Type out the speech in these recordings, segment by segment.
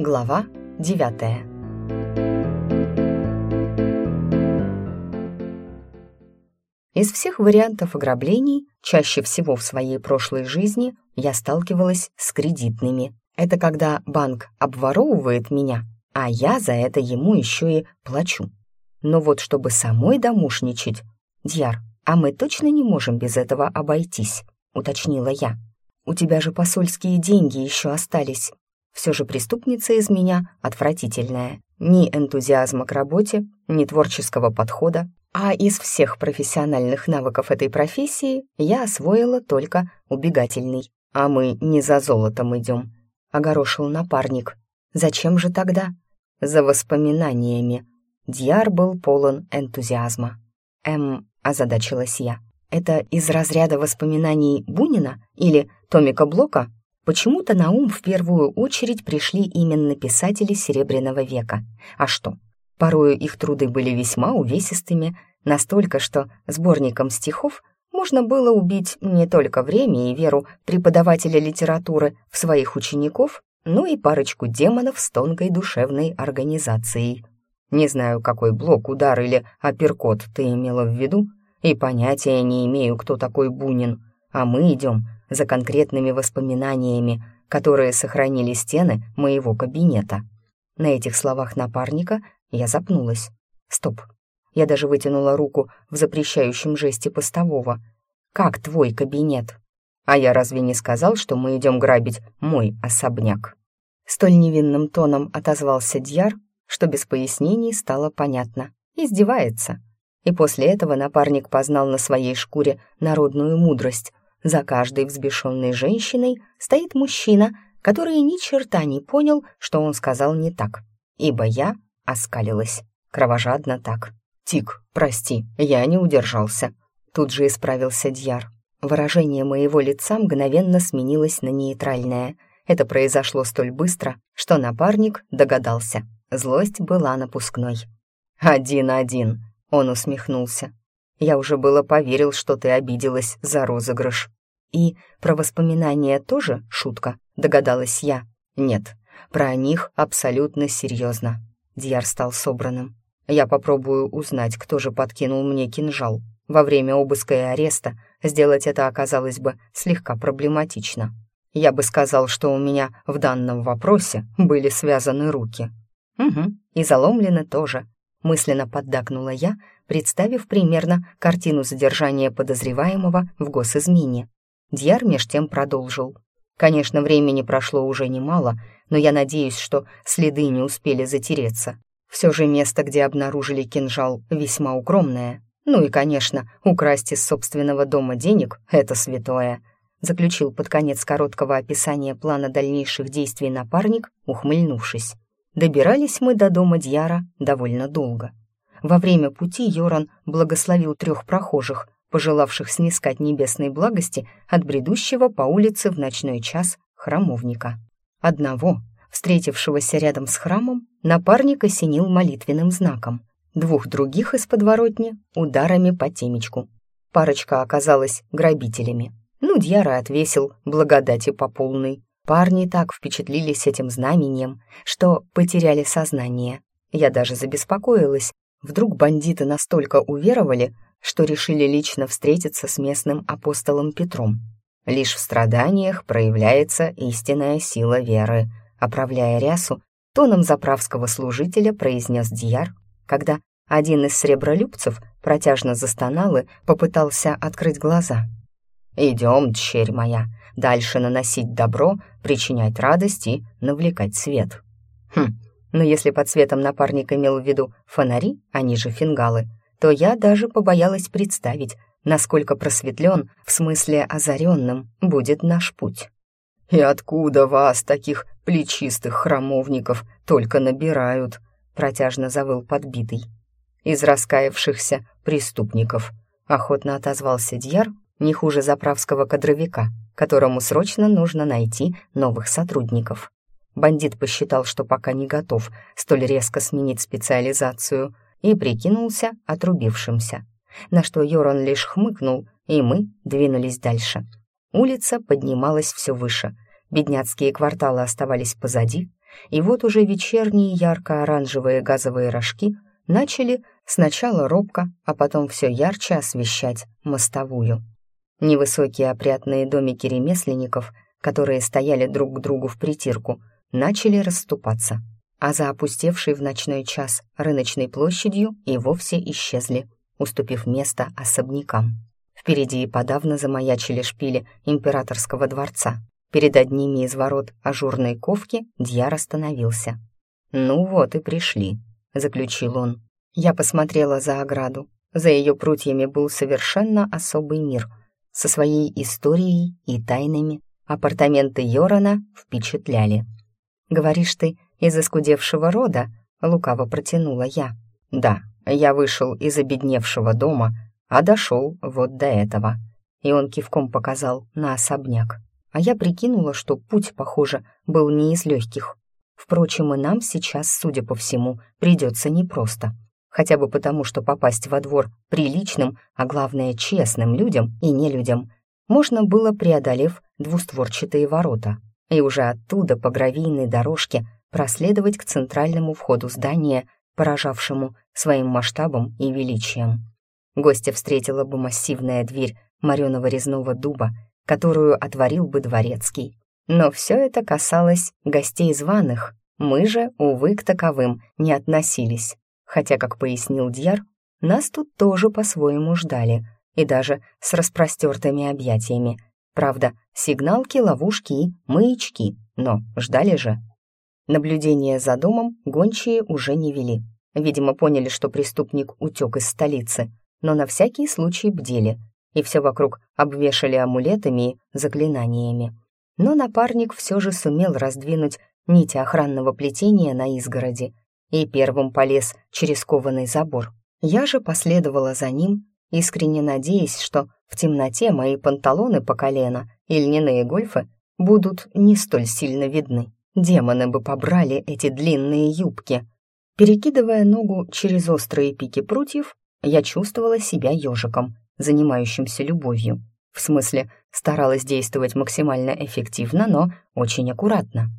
Глава 9 Из всех вариантов ограблений, чаще всего в своей прошлой жизни, я сталкивалась с кредитными. Это когда банк обворовывает меня, а я за это ему еще и плачу. Но вот чтобы самой домушничать... Дьяр, а мы точно не можем без этого обойтись, уточнила я. У тебя же посольские деньги еще остались. Все же преступница из меня отвратительная. Ни энтузиазма к работе, ни творческого подхода. А из всех профессиональных навыков этой профессии я освоила только убегательный. А мы не за золотом идем, — огорошил напарник. Зачем же тогда? За воспоминаниями. Дьяр был полон энтузиазма. Эм, озадачилась я. Это из разряда воспоминаний Бунина или Томика Блока? Почему-то на ум в первую очередь пришли именно писатели Серебряного века. А что? Порою их труды были весьма увесистыми, настолько, что сборником стихов можно было убить не только время и веру преподавателя литературы в своих учеников, но и парочку демонов с тонкой душевной организацией. Не знаю, какой блок, удар или апперкот ты имела в виду, и понятия не имею, кто такой Бунин, а мы идем за конкретными воспоминаниями, которые сохранили стены моего кабинета. На этих словах напарника я запнулась. Стоп. Я даже вытянула руку в запрещающем жесте постового. «Как твой кабинет?» «А я разве не сказал, что мы идем грабить мой особняк?» Столь невинным тоном отозвался Дьяр, что без пояснений стало понятно. Издевается. И после этого напарник познал на своей шкуре народную мудрость, за каждой взбешенной женщиной стоит мужчина, который ни черта не понял, что он сказал не так. Ибо я оскалилась. Кровожадно так. «Тик, прости, я не удержался». Тут же исправился Дьяр. Выражение моего лица мгновенно сменилось на нейтральное. Это произошло столь быстро, что напарник догадался. Злость была напускной. «Один-один», — он усмехнулся. Я уже было поверил, что ты обиделась за розыгрыш. И про воспоминания тоже шутка, догадалась я. Нет, про них абсолютно серьезно. Дьяр стал собранным. Я попробую узнать, кто же подкинул мне кинжал. Во время обыска и ареста сделать это оказалось бы слегка проблематично. Я бы сказал, что у меня в данном вопросе были связаны руки. Угу, и заломлены тоже. Мысленно поддакнула я, представив примерно картину задержания подозреваемого в госизмене. Дьяр меж тем продолжил. Конечно, времени прошло уже немало, но я надеюсь, что следы не успели затереться. Все же место, где обнаружили кинжал, весьма укромное. Ну и, конечно, украсть из собственного дома денег — это святое. Заключил под конец короткого описания плана дальнейших действий напарник, ухмыльнувшись. Добирались мы до дома Дьяра довольно долго. Во время пути Йоран благословил трех прохожих, пожелавших снискать небесной благости от бредущего по улице в ночной час храмовника. Одного, встретившегося рядом с храмом, напарник осенил молитвенным знаком, двух других из подворотни — ударами по темечку. Парочка оказалась грабителями. Ну, Дьяра отвесил благодати по полной. Парни так впечатлились этим знамением, что потеряли сознание. Я даже забеспокоилась. Вдруг бандиты настолько уверовали, что решили лично встретиться с местным апостолом Петром. Лишь в страданиях проявляется истинная сила веры, оправляя рясу, тоном заправского служителя произнес Дьяр, когда один из сребролюбцев протяжно застонал и попытался открыть глаза. «Идем, дщерь моя, дальше наносить добро, причинять радость и навлекать свет». Хм, но если под светом напарник имел в виду фонари, они же фингалы, то я даже побоялась представить, насколько просветлен, в смысле озаренным, будет наш путь. «И откуда вас, таких плечистых храмовников, только набирают?» протяжно завыл подбитый. «Из раскаявшихся преступников», охотно отозвался Дьяр, не хуже заправского кадровика, которому срочно нужно найти новых сотрудников. Бандит посчитал, что пока не готов столь резко сменить специализацию — и прикинулся отрубившимся, на что Йоран лишь хмыкнул, и мы двинулись дальше. Улица поднималась все выше, бедняцкие кварталы оставались позади, и вот уже вечерние ярко-оранжевые газовые рожки начали сначала робко, а потом все ярче освещать мостовую. Невысокие опрятные домики ремесленников, которые стояли друг к другу в притирку, начали расступаться, а за опустевшей в ночной час рыночной площадью и вовсе исчезли, уступив место особнякам. Впереди и подавно замаячили шпили императорского дворца. Перед одними из ворот ажурной ковки Дьяр остановился. «Ну вот и пришли», — заключил он. Я посмотрела за ограду. За ее прутьями был совершенно особый мир — со своей историей и тайнами апартаменты Йорана впечатляли. «Говоришь ты, из оскудевшего рода?» — лукаво протянула я. «Да, я вышел из обедневшего дома, а дошел вот до этого». И он кивком показал на особняк. А я прикинула, что путь, похоже, был не из легких. Впрочем, и нам сейчас, судя по всему, придется непросто хотя бы потому, что попасть во двор приличным, а главное честным людям и нелюдям, можно было, преодолев двустворчатые ворота, и уже оттуда по гравийной дорожке проследовать к центральному входу здания, поражавшему своим масштабом и величием. Гостя встретила бы массивная дверь мореного резного дуба, которую отворил бы дворецкий. Но все это касалось гостей званых, мы же, увы, к таковым не относились хотя, как пояснил Дьяр, нас тут тоже по-своему ждали, и даже с распростертыми объятиями. Правда, сигналки, ловушки и маячки, но ждали же. Наблюдение за домом гончие уже не вели. Видимо, поняли, что преступник утек из столицы, но на всякий случай бдели, и все вокруг обвешали амулетами и заклинаниями. Но напарник все же сумел раздвинуть нити охранного плетения на изгороди и первым полез через кованый забор. Я же последовала за ним, искренне надеясь, что в темноте мои панталоны по колено и льняные гольфы будут не столь сильно видны. Демоны бы побрали эти длинные юбки. Перекидывая ногу через острые пики прутьев, я чувствовала себя ежиком, занимающимся любовью. В смысле, старалась действовать максимально эффективно, но очень аккуратно.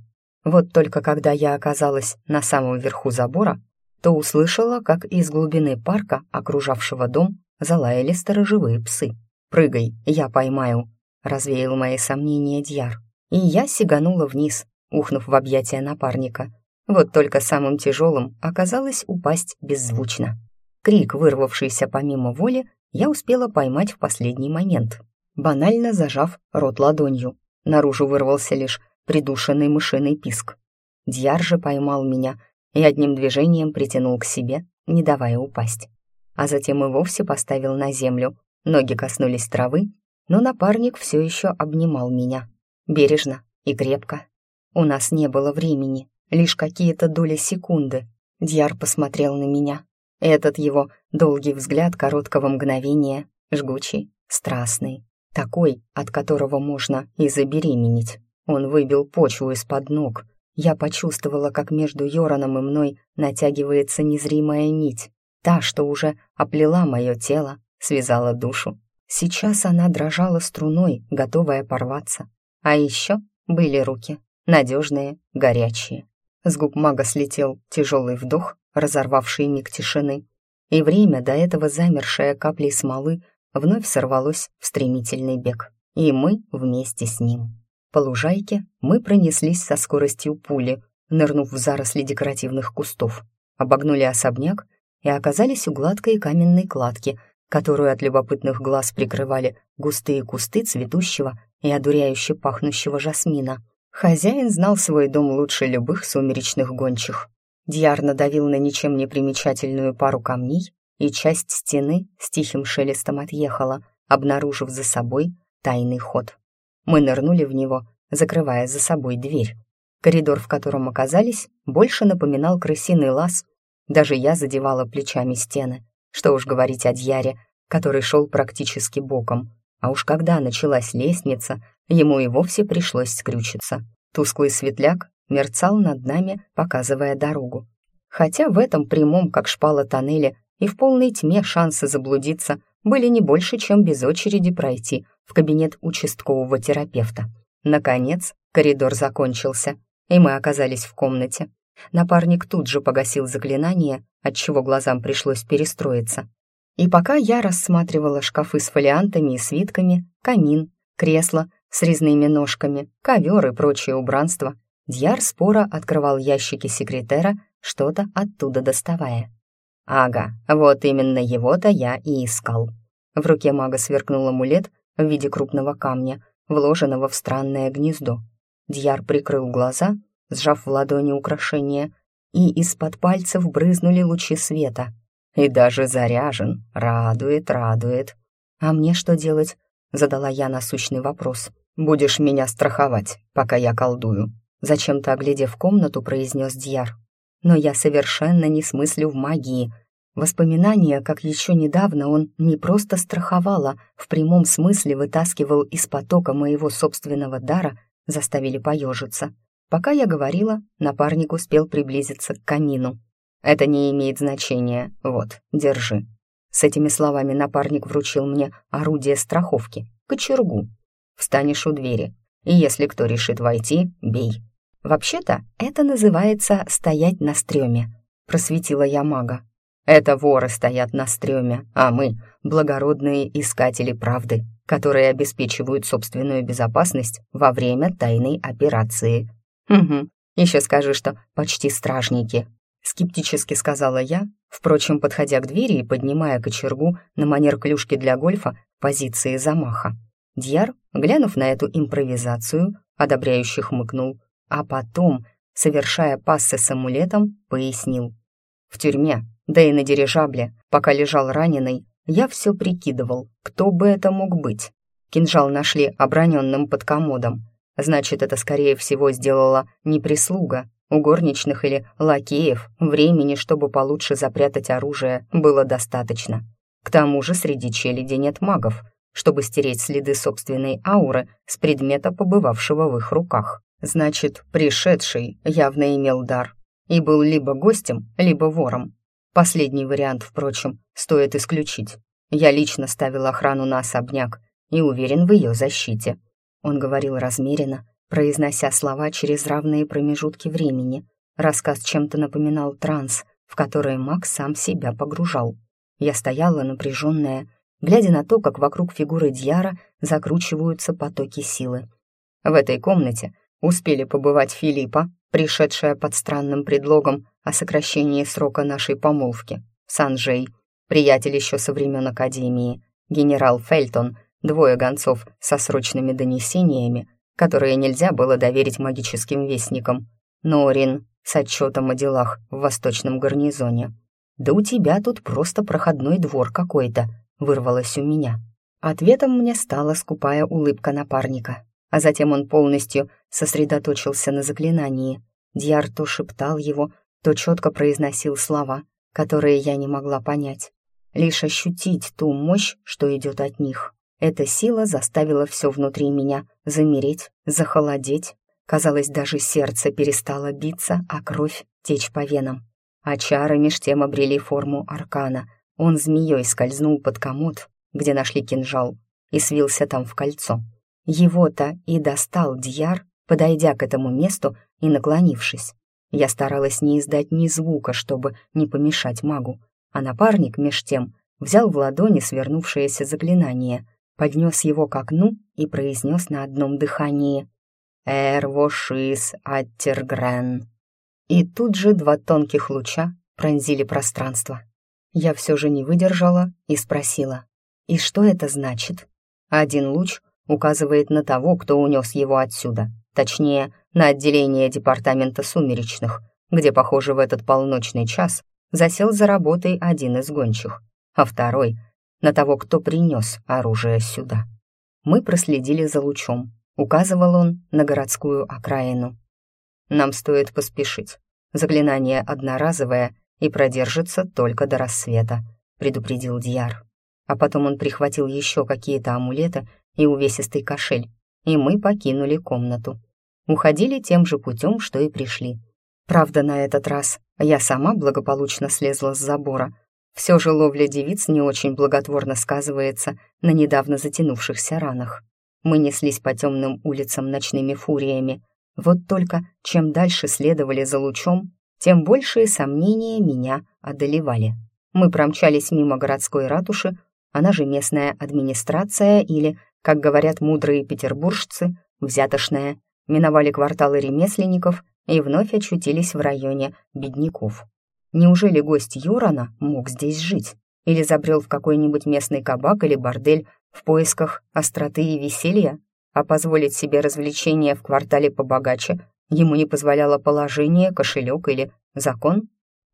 Вот только когда я оказалась на самом верху забора, то услышала, как из глубины парка, окружавшего дом, залаяли сторожевые псы. «Прыгай, я поймаю», — развеял мои сомнения Дьяр. И я сиганула вниз, ухнув в объятия напарника. Вот только самым тяжелым оказалось упасть беззвучно. Крик, вырвавшийся помимо воли, я успела поймать в последний момент, банально зажав рот ладонью. Наружу вырвался лишь придушенный мышиный писк. Дьяр же поймал меня и одним движением притянул к себе, не давая упасть. А затем и вовсе поставил на землю. Ноги коснулись травы, но напарник все еще обнимал меня. Бережно и крепко. У нас не было времени, лишь какие-то доли секунды. Дьяр посмотрел на меня. Этот его долгий взгляд короткого мгновения, жгучий, страстный, такой, от которого можно и забеременеть. Он выбил почву из-под ног. Я почувствовала, как между Йораном и мной натягивается незримая нить. Та, что уже оплела мое тело, связала душу. Сейчас она дрожала струной, готовая порваться. А еще были руки, надежные, горячие. С губ мага слетел тяжелый вдох, разорвавший миг тишины, и время, до этого замершее каплей смолы, вновь сорвалось в стремительный бег, и мы вместе с ним. По лужайке мы пронеслись со скоростью пули, нырнув в заросли декоративных кустов, обогнули особняк и оказались у гладкой каменной кладки, которую от любопытных глаз прикрывали густые кусты цветущего и одуряюще пахнущего жасмина. Хозяин знал свой дом лучше любых сумеречных гончих. Дьяр надавил на ничем не примечательную пару камней, и часть стены с тихим шелестом отъехала, обнаружив за собой тайный ход. Мы нырнули в него, закрывая за собой дверь. Коридор, в котором оказались, больше напоминал крысиный лаз. Даже я задевала плечами стены. Что уж говорить о Дьяре, который шел практически боком. А уж когда началась лестница, ему и вовсе пришлось скрючиться. Тусклый светляк мерцал над нами, показывая дорогу. Хотя в этом прямом, как шпала тоннеле, и в полной тьме шансы заблудиться были не больше, чем без очереди пройти в кабинет участкового терапевта. Наконец, коридор закончился, и мы оказались в комнате. Напарник тут же погасил заклинание, отчего глазам пришлось перестроиться. И пока я рассматривала шкафы с фолиантами и свитками, камин, кресло с резными ножками, ковер и прочее убранство, Дьяр спора открывал ящики секретера, что-то оттуда доставая. «Ага, вот именно его-то я и искал». В руке мага сверкнул амулет в виде крупного камня, вложенного в странное гнездо. Дьяр прикрыл глаза, сжав в ладони украшение, и из-под пальцев брызнули лучи света. И даже заряжен. Радует, радует. «А мне что делать?» — задала я насущный вопрос. «Будешь меня страховать, пока я колдую», — зачем-то оглядев комнату, произнес Дьяр. «Но я совершенно не смыслю в магии», Воспоминания, как еще недавно он не просто страховал, а в прямом смысле вытаскивал из потока моего собственного дара, заставили поежиться. Пока я говорила, напарник успел приблизиться к камину. «Это не имеет значения. Вот, держи». С этими словами напарник вручил мне орудие страховки, кочергу. «Встанешь у двери, и если кто решит войти, бей». «Вообще-то это называется «стоять на стреме», — просветила я мага. Это воры стоят на стреме, а мы — благородные искатели правды, которые обеспечивают собственную безопасность во время тайной операции. Угу, еще скажи, что почти стражники. Скептически сказала я, впрочем, подходя к двери и поднимая кочергу на манер клюшки для гольфа позиции замаха. Дьяр, глянув на эту импровизацию, одобряюще хмыкнул, а потом, совершая пассы с амулетом, пояснил. В тюрьме да и на дирижабле, пока лежал раненый, я все прикидывал, кто бы это мог быть. Кинжал нашли оброненным под комодом. Значит, это, скорее всего, сделала не прислуга. У горничных или лакеев времени, чтобы получше запрятать оружие, было достаточно. К тому же среди челяди нет магов, чтобы стереть следы собственной ауры с предмета, побывавшего в их руках. Значит, пришедший явно имел дар и был либо гостем, либо вором. Последний вариант, впрочем, стоит исключить. Я лично ставил охрану на особняк и уверен в ее защите. Он говорил размеренно, произнося слова через равные промежутки времени. Рассказ чем-то напоминал транс, в который Макс сам себя погружал. Я стояла напряженная, глядя на то, как вокруг фигуры Дьяра закручиваются потоки силы. В этой комнате успели побывать Филиппа, пришедшая под странным предлогом о сокращении срока нашей помолвки, Санжей, приятель еще со времен Академии, генерал Фельтон, двое гонцов со срочными донесениями, которые нельзя было доверить магическим вестникам, Норин с отчетом о делах в восточном гарнизоне. «Да у тебя тут просто проходной двор какой-то», — вырвалось у меня. Ответом мне стала скупая улыбка напарника, а затем он полностью сосредоточился на заклинании. Дьяр то шептал его, то четко произносил слова, которые я не могла понять. Лишь ощутить ту мощь, что идет от них. Эта сила заставила все внутри меня замереть, захолодеть. Казалось, даже сердце перестало биться, а кровь течь по венам. А чары меж тем обрели форму аркана. Он змеей скользнул под комод, где нашли кинжал, и свился там в кольцо. Его-то и достал Дьяр, подойдя к этому месту и наклонившись. Я старалась не издать ни звука, чтобы не помешать магу, а напарник, меж тем, взял в ладони свернувшееся заклинание, поднес его к окну и произнес на одном дыхании «Эрвошис аттергрен». И тут же два тонких луча пронзили пространство. Я все же не выдержала и спросила, «И что это значит?» Один луч указывает на того, кто унес его отсюда, точнее, на отделение департамента сумеречных, где, похоже, в этот полночный час засел за работой один из гончих, а второй — на того, кто принес оружие сюда. Мы проследили за лучом. Указывал он на городскую окраину. Нам стоит поспешить. Заклинание одноразовое и продержится только до рассвета, предупредил Дьяр. А потом он прихватил еще какие-то амулеты и увесистый кошель, и мы покинули комнату уходили тем же путем, что и пришли. Правда, на этот раз я сама благополучно слезла с забора. Все же ловля девиц не очень благотворно сказывается на недавно затянувшихся ранах. Мы неслись по темным улицам ночными фуриями. Вот только чем дальше следовали за лучом, тем большие сомнения меня одолевали. Мы промчались мимо городской ратуши, она же местная администрация или, как говорят мудрые петербуржцы, взятошная, миновали кварталы ремесленников и вновь очутились в районе бедняков. Неужели гость Юрана мог здесь жить? Или забрел в какой-нибудь местный кабак или бордель в поисках остроты и веселья? А позволить себе развлечения в квартале побогаче ему не позволяло положение, кошелек или закон?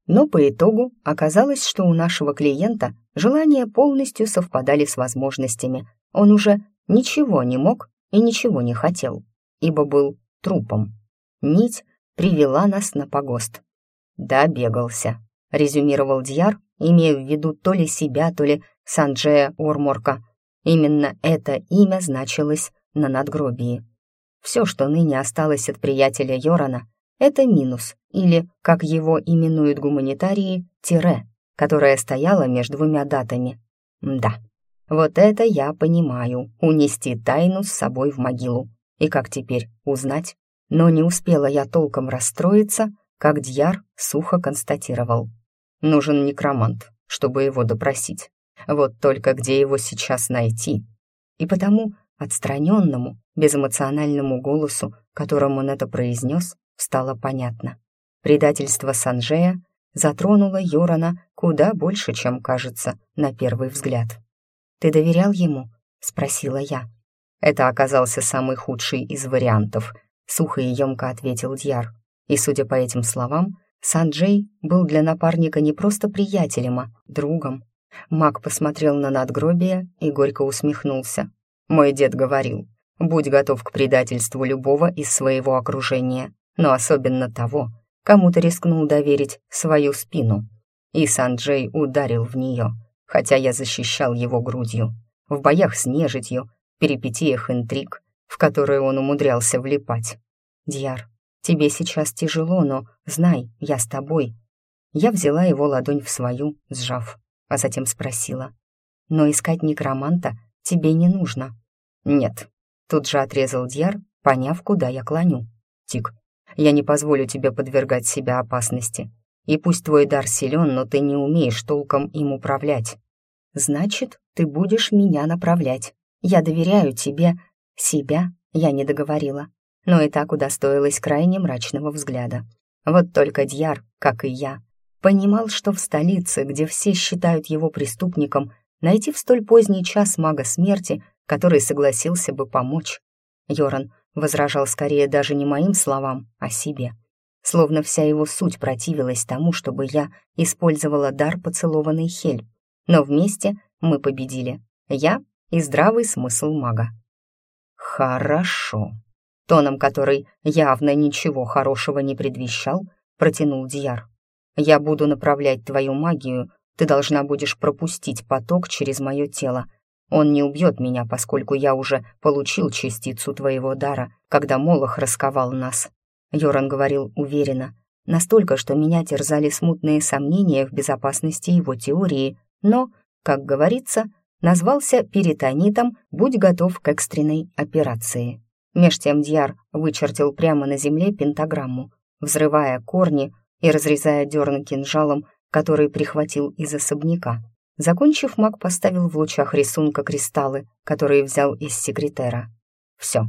Но по итогу оказалось, что у нашего клиента желания полностью совпадали с возможностями. Он уже ничего не мог и ничего не хотел, ибо был трупом. Нить привела нас на погост. «Да, бегался», — резюмировал Дьяр, имея в виду то ли себя, то ли Санджея Орморка. Именно это имя значилось на надгробии. Все, что ныне осталось от приятеля Йорана, это минус, или, как его именуют гуманитарии, тире, которое стояло между двумя датами. Да, вот это я понимаю, унести тайну с собой в могилу. И как теперь узнать? Но не успела я толком расстроиться, как Дьяр сухо констатировал. Нужен некромант, чтобы его допросить. Вот только где его сейчас найти? И потому отстраненному, безэмоциональному голосу, которым он это произнес, стало понятно. Предательство Санжея затронуло Йорана куда больше, чем кажется на первый взгляд. «Ты доверял ему?» — спросила я. Это оказался самый худший из вариантов, сухо и емко ответил Дьяр. И, судя по этим словам, Санджей был для напарника не просто приятелем, а другом. Маг посмотрел на надгробие и горько усмехнулся. «Мой дед говорил, будь готов к предательству любого из своего окружения, но особенно того, кому ты рискнул доверить свою спину. И Санджей ударил в нее, хотя я защищал его грудью. В боях с нежитью, перипетиях интриг, в которые он умудрялся влипать. «Дьяр, тебе сейчас тяжело, но знай, я с тобой». Я взяла его ладонь в свою, сжав, а затем спросила. «Но искать некроманта тебе не нужно». «Нет», — тут же отрезал Дьяр, поняв, куда я клоню. «Тик, я не позволю тебе подвергать себя опасности. И пусть твой дар силен, но ты не умеешь толком им управлять. Значит, ты будешь меня направлять. Я доверяю тебе. Себя я не договорила, но и так удостоилась крайне мрачного взгляда. Вот только Дьяр, как и я, понимал, что в столице, где все считают его преступником, найти в столь поздний час мага смерти, который согласился бы помочь. Йоран возражал скорее даже не моим словам, а себе. Словно вся его суть противилась тому, чтобы я использовала дар поцелованный Хель. Но вместе мы победили. Я и здравый смысл мага. «Хорошо», тоном который явно ничего хорошего не предвещал, протянул Дияр. «Я буду направлять твою магию, ты должна будешь пропустить поток через мое тело, он не убьет меня, поскольку я уже получил частицу твоего дара, когда Молох расковал нас». Йоран говорил уверенно, настолько, что меня терзали смутные сомнения в безопасности его теории, но, как говорится, назвался перитонитом «Будь готов к экстренной операции». Меж тем Дьяр вычертил прямо на земле пентаграмму, взрывая корни и разрезая дерн кинжалом, который прихватил из особняка. Закончив, маг поставил в лучах рисунка кристаллы, которые взял из секретера. Все.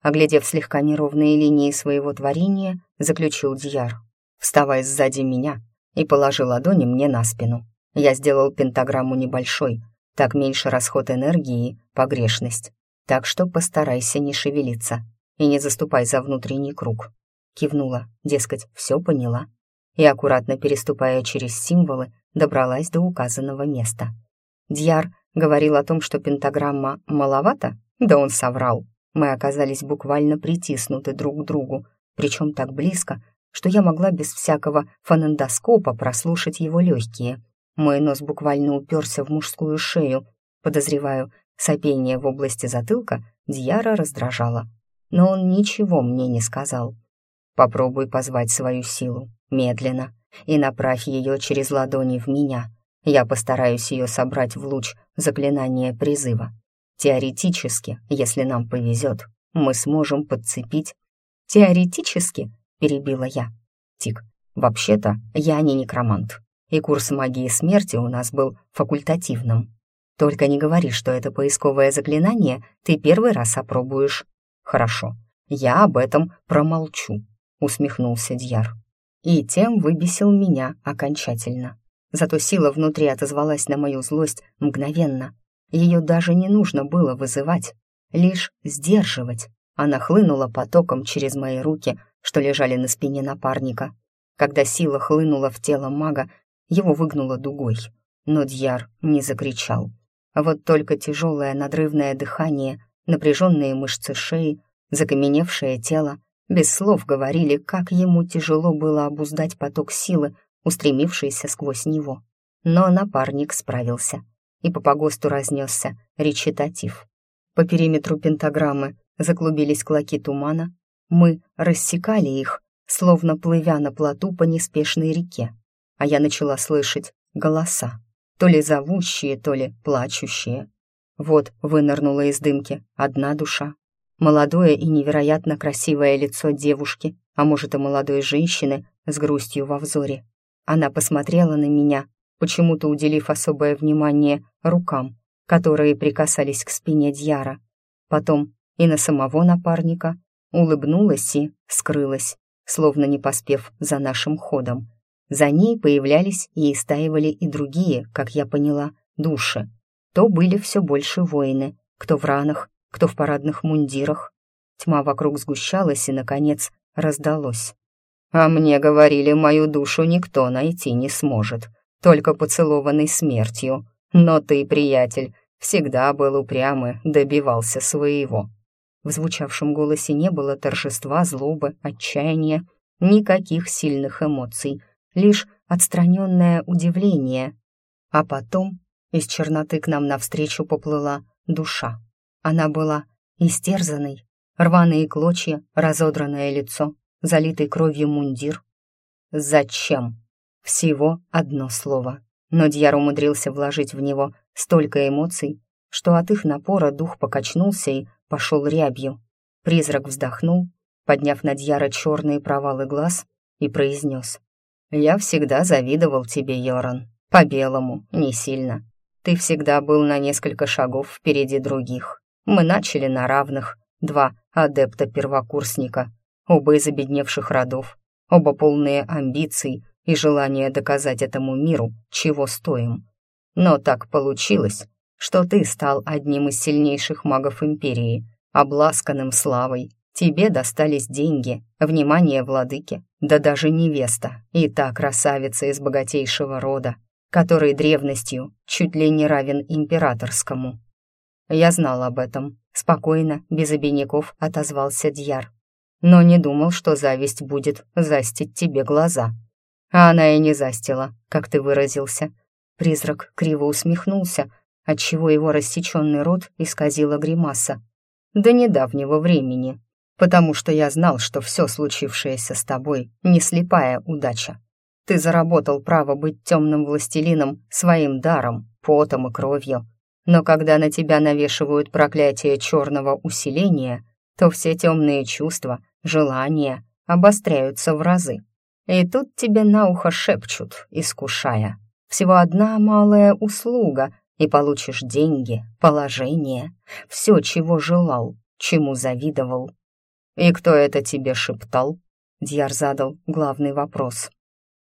Оглядев слегка неровные линии своего творения, заключил Дьяр, вставая сзади меня и положил ладони мне на спину. Я сделал пентаграмму небольшой, так меньше расход энергии, погрешность. Так что постарайся не шевелиться и не заступай за внутренний круг. Кивнула, дескать, все поняла. И аккуратно переступая через символы, добралась до указанного места. Дьяр говорил о том, что пентаграмма маловато, да он соврал. Мы оказались буквально притиснуты друг к другу, причем так близко, что я могла без всякого фонендоскопа прослушать его легкие. Мой нос буквально уперся в мужскую шею. Подозреваю, сопение в области затылка Дьяра раздражало. Но он ничего мне не сказал. «Попробуй позвать свою силу, медленно, и направь ее через ладони в меня. Я постараюсь ее собрать в луч заклинания призыва. Теоретически, если нам повезет, мы сможем подцепить «Теоретически?» — перебила я. «Тик, вообще-то я не некромант, и курс магии смерти у нас был факультативным. Только не говори, что это поисковое заклинание ты первый раз опробуешь». «Хорошо, я об этом промолчу», — усмехнулся Дьяр. И тем выбесил меня окончательно. Зато сила внутри отозвалась на мою злость мгновенно. Ее даже не нужно было вызывать, лишь сдерживать. Она хлынула потоком через мои руки, что лежали на спине напарника. Когда сила хлынула в тело мага, его выгнуло дугой. Но Дьяр не закричал. Вот только тяжелое надрывное дыхание, напряженные мышцы шеи, закаменевшее тело, без слов говорили, как ему тяжело было обуздать поток силы, устремившийся сквозь него. Но напарник справился, и по погосту разнесся речитатив. По периметру пентаграммы заклубились клоки тумана, мы рассекали их, словно плывя на плоту по неспешной реке, а я начала слышать голоса, то ли зовущие, то ли плачущие. Вот вынырнула из дымки одна душа, молодое и невероятно красивое лицо девушки, а может и молодой женщины с грустью во взоре. Она посмотрела на меня, почему-то уделив особое внимание рукам, которые прикасались к спине Дьяра. Потом и на самого напарника улыбнулась и скрылась, словно не поспев за нашим ходом. За ней появлялись и истаивали и другие, как я поняла, души. То были все больше воины, кто в ранах, кто в парадных мундирах. Тьма вокруг сгущалась и, наконец, раздалось. А мне говорили, мою душу никто найти не сможет, только поцелованный смертью. Но ты, приятель, всегда был упрямый, добивался своего». В звучавшем голосе не было торжества, злобы, отчаяния, никаких сильных эмоций, лишь отстраненное удивление. А потом из черноты к нам навстречу поплыла душа. Она была истерзанной, рваные клочья, разодранное лицо, залитый кровью мундир. «Зачем?» Всего одно слово. Но Дьяр умудрился вложить в него столько эмоций, что от их напора дух покачнулся и пошел рябью. Призрак вздохнул, подняв на Дьяра черные провалы глаз, и произнес. «Я всегда завидовал тебе, Йоран. По-белому, не сильно. Ты всегда был на несколько шагов впереди других. Мы начали на равных, два адепта-первокурсника, оба из обедневших родов, оба полные амбиций и желания доказать этому миру, чего стоим. Но так получилось, что ты стал одним из сильнейших магов Империи, обласканным славой. Тебе достались деньги, внимание владыки, да даже невеста, и та красавица из богатейшего рода, который древностью чуть ли не равен императорскому. Я знал об этом. Спокойно, без обиняков, отозвался Дьяр но не думал, что зависть будет застить тебе глаза. А она и не застила, как ты выразился. Призрак криво усмехнулся, отчего его рассеченный рот исказила гримаса. До недавнего времени, потому что я знал, что все случившееся с тобой не слепая удача. Ты заработал право быть темным властелином своим даром, потом и кровью. Но когда на тебя навешивают проклятие черного усиления, то все темные чувства желания обостряются в разы. И тут тебе на ухо шепчут, искушая. Всего одна малая услуга, и получишь деньги, положение, все, чего желал, чему завидовал. «И кто это тебе шептал?» Дьяр задал главный вопрос.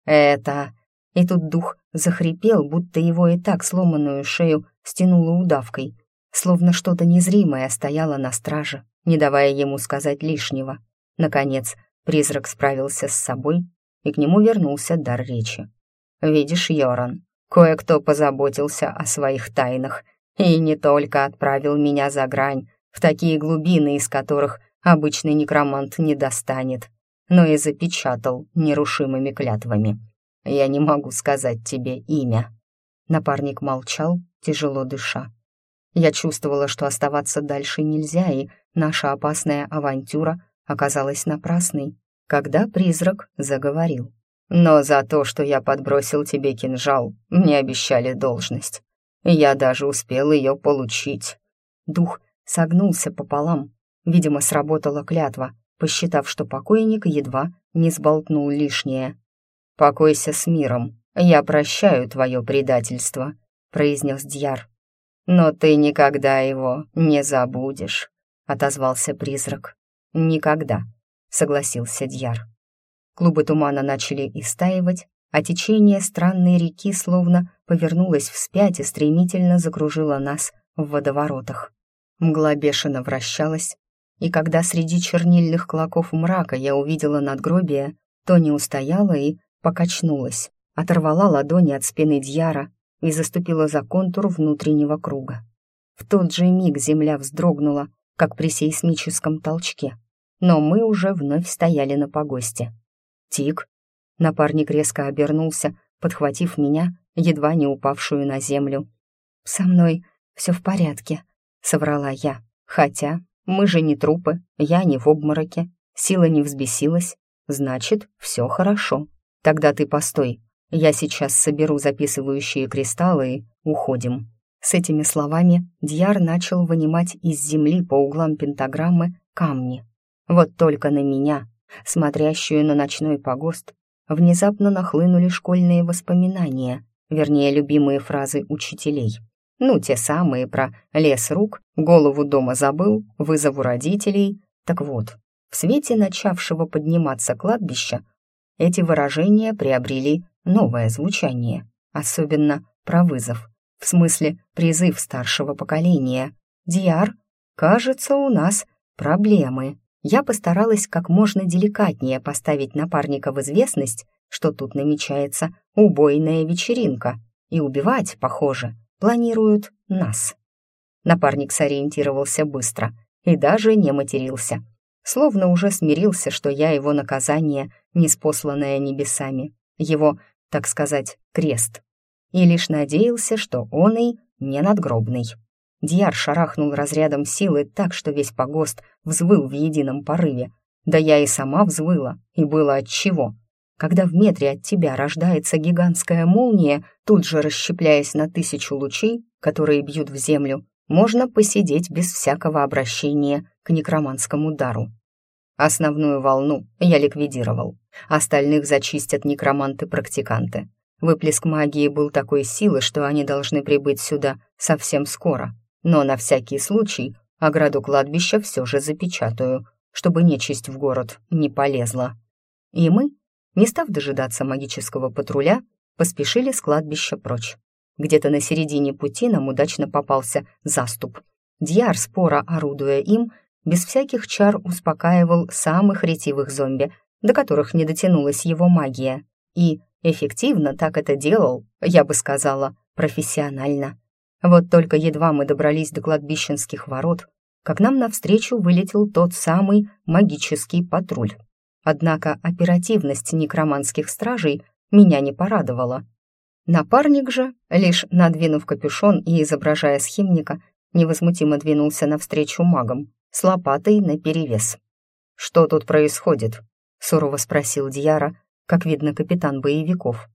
«Это...» И тут дух захрипел, будто его и так сломанную шею стянуло удавкой, словно что-то незримое стояло на страже, не давая ему сказать лишнего. Наконец, призрак справился с собой, и к нему вернулся дар речи. «Видишь, Йоран, кое-кто позаботился о своих тайнах и не только отправил меня за грань, в такие глубины, из которых обычный некромант не достанет, но и запечатал нерушимыми клятвами. Я не могу сказать тебе имя». Напарник молчал, тяжело дыша. Я чувствовала, что оставаться дальше нельзя, и наша опасная авантюра оказалась напрасной, когда призрак заговорил. «Но за то, что я подбросил тебе кинжал, мне обещали должность. Я даже успел ее получить». Дух согнулся пополам. Видимо, сработала клятва, посчитав, что покойник едва не сболтнул лишнее. «Покойся с миром, я прощаю твое предательство», — произнес Дьяр. «Но ты никогда его не забудешь», — отозвался призрак. «Никогда», — согласился Дьяр. Клубы тумана начали истаивать, а течение странной реки словно повернулось вспять и стремительно закружило нас в водоворотах. Мгла бешено вращалась, и когда среди чернильных клоков мрака я увидела надгробие, то не устояла и покачнулась, оторвала ладони от спины Дьяра и заступила за контур внутреннего круга. В тот же миг земля вздрогнула, как при сейсмическом толчке, но мы уже вновь стояли на погосте. Тик. Напарник резко обернулся, подхватив меня, едва не упавшую на землю. «Со мной все в порядке», — соврала я, хотя мы же не трупы, я не в обмороке, сила не взбесилась. Значит, все хорошо. Тогда ты постой. Я сейчас соберу записывающие кристаллы и уходим. С этими словами Дьяр начал вынимать из земли по углам пентаграммы камни. Вот только на меня, смотрящую на ночной погост, внезапно нахлынули школьные воспоминания, вернее, любимые фразы учителей — ну, те самые про лес рук, голову дома забыл, вызову родителей. Так вот, в свете начавшего подниматься кладбища эти выражения приобрели новое звучание, особенно про вызов, в смысле призыв старшего поколения. «Диар, кажется, у нас проблемы». Я постаралась как можно деликатнее поставить напарника в известность, что тут намечается убойная вечеринка, и убивать, похоже, планируют нас. Напарник сориентировался быстро и даже не матерился, словно уже смирился, что я его наказание, неспосланное небесами, его, так сказать, крест, и лишь надеялся, что он и не надгробный. Дьяр шарахнул разрядом силы так, что весь погост взвыл в едином порыве. Да я и сама взвыла, и было отчего когда в метре от тебя рождается гигантская молния, тут же расщепляясь на тысячу лучей, которые бьют в землю, можно посидеть без всякого обращения к некроманскому дару. Основную волну я ликвидировал. Остальных зачистят некроманты-практиканты. Выплеск магии был такой силы, что они должны прибыть сюда совсем скоро. Но на всякий случай ограду кладбища все же запечатаю, чтобы нечисть в город не полезла. И мы не став дожидаться магического патруля, поспешили с кладбища прочь. Где-то на середине пути нам удачно попался заступ. Дьяр, спора орудуя им, без всяких чар успокаивал самых ретивых зомби, до которых не дотянулась его магия. И эффективно так это делал, я бы сказала, профессионально. Вот только едва мы добрались до кладбищенских ворот, как нам навстречу вылетел тот самый магический патруль. Однако оперативность некроманских стражей меня не порадовала. Напарник же, лишь надвинув капюшон и изображая схимника, невозмутимо двинулся навстречу магам, с лопатой наперевес. «Что тут происходит?» — сурово спросил Дьяра, как видно, капитан боевиков.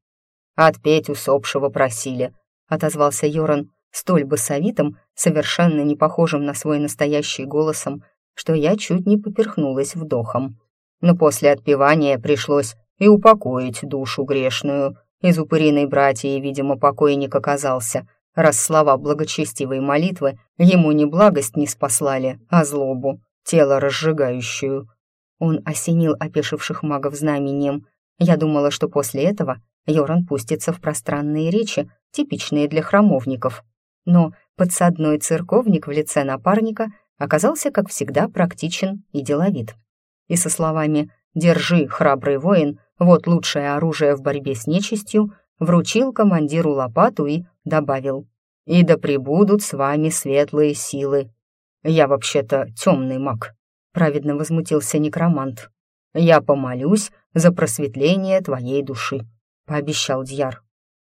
«Отпеть усопшего просили», — отозвался Йоран столь басовитым, совершенно не похожим на свой настоящий голосом, что я чуть не поперхнулась вдохом но после отпевания пришлось и упокоить душу грешную. Из упыриной братьи, видимо, покойник оказался, раз слова благочестивой молитвы ему не благость не спаслали, а злобу, тело разжигающую. Он осенил опешивших магов знамением. Я думала, что после этого Йоран пустится в пространные речи, типичные для храмовников. Но подсадной церковник в лице напарника оказался, как всегда, практичен и деловит и со словами «Держи, храбрый воин, вот лучшее оружие в борьбе с нечистью», вручил командиру лопату и добавил «И да пребудут с вами светлые силы». «Я вообще-то темный маг», — праведно возмутился некромант. «Я помолюсь за просветление твоей души», — пообещал Дьяр.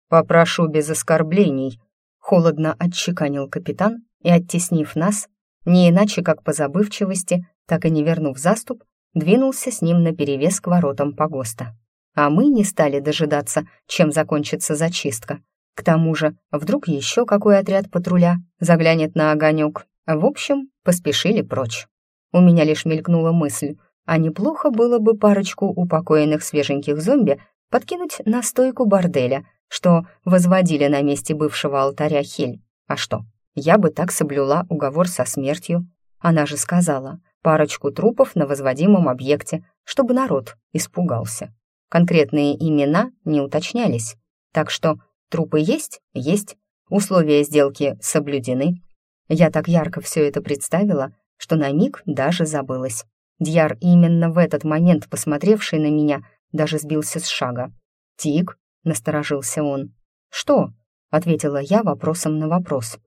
«Попрошу без оскорблений», — холодно отчеканил капитан и, оттеснив нас, не иначе как по забывчивости, так и не вернув заступ, двинулся с ним наперевес к воротам погоста. А мы не стали дожидаться, чем закончится зачистка. К тому же, вдруг еще какой отряд патруля заглянет на огонек. В общем, поспешили прочь. У меня лишь мелькнула мысль, А неплохо было бы парочку упокоенных свеженьких зомби подкинуть на стойку борделя, что возводили на месте бывшего алтаря Хель. А что, я бы так соблюла уговор со смертью. Она же сказала, парочку трупов на возводимом объекте, чтобы народ испугался. Конкретные имена не уточнялись, так что трупы есть? Есть. Условия сделки соблюдены. Я так ярко все это представила, что на миг даже забылась. Дьяр, именно в этот момент посмотревший на меня, даже сбился с шага. «Тик», — насторожился он. «Что?» — ответила я вопросом на вопрос.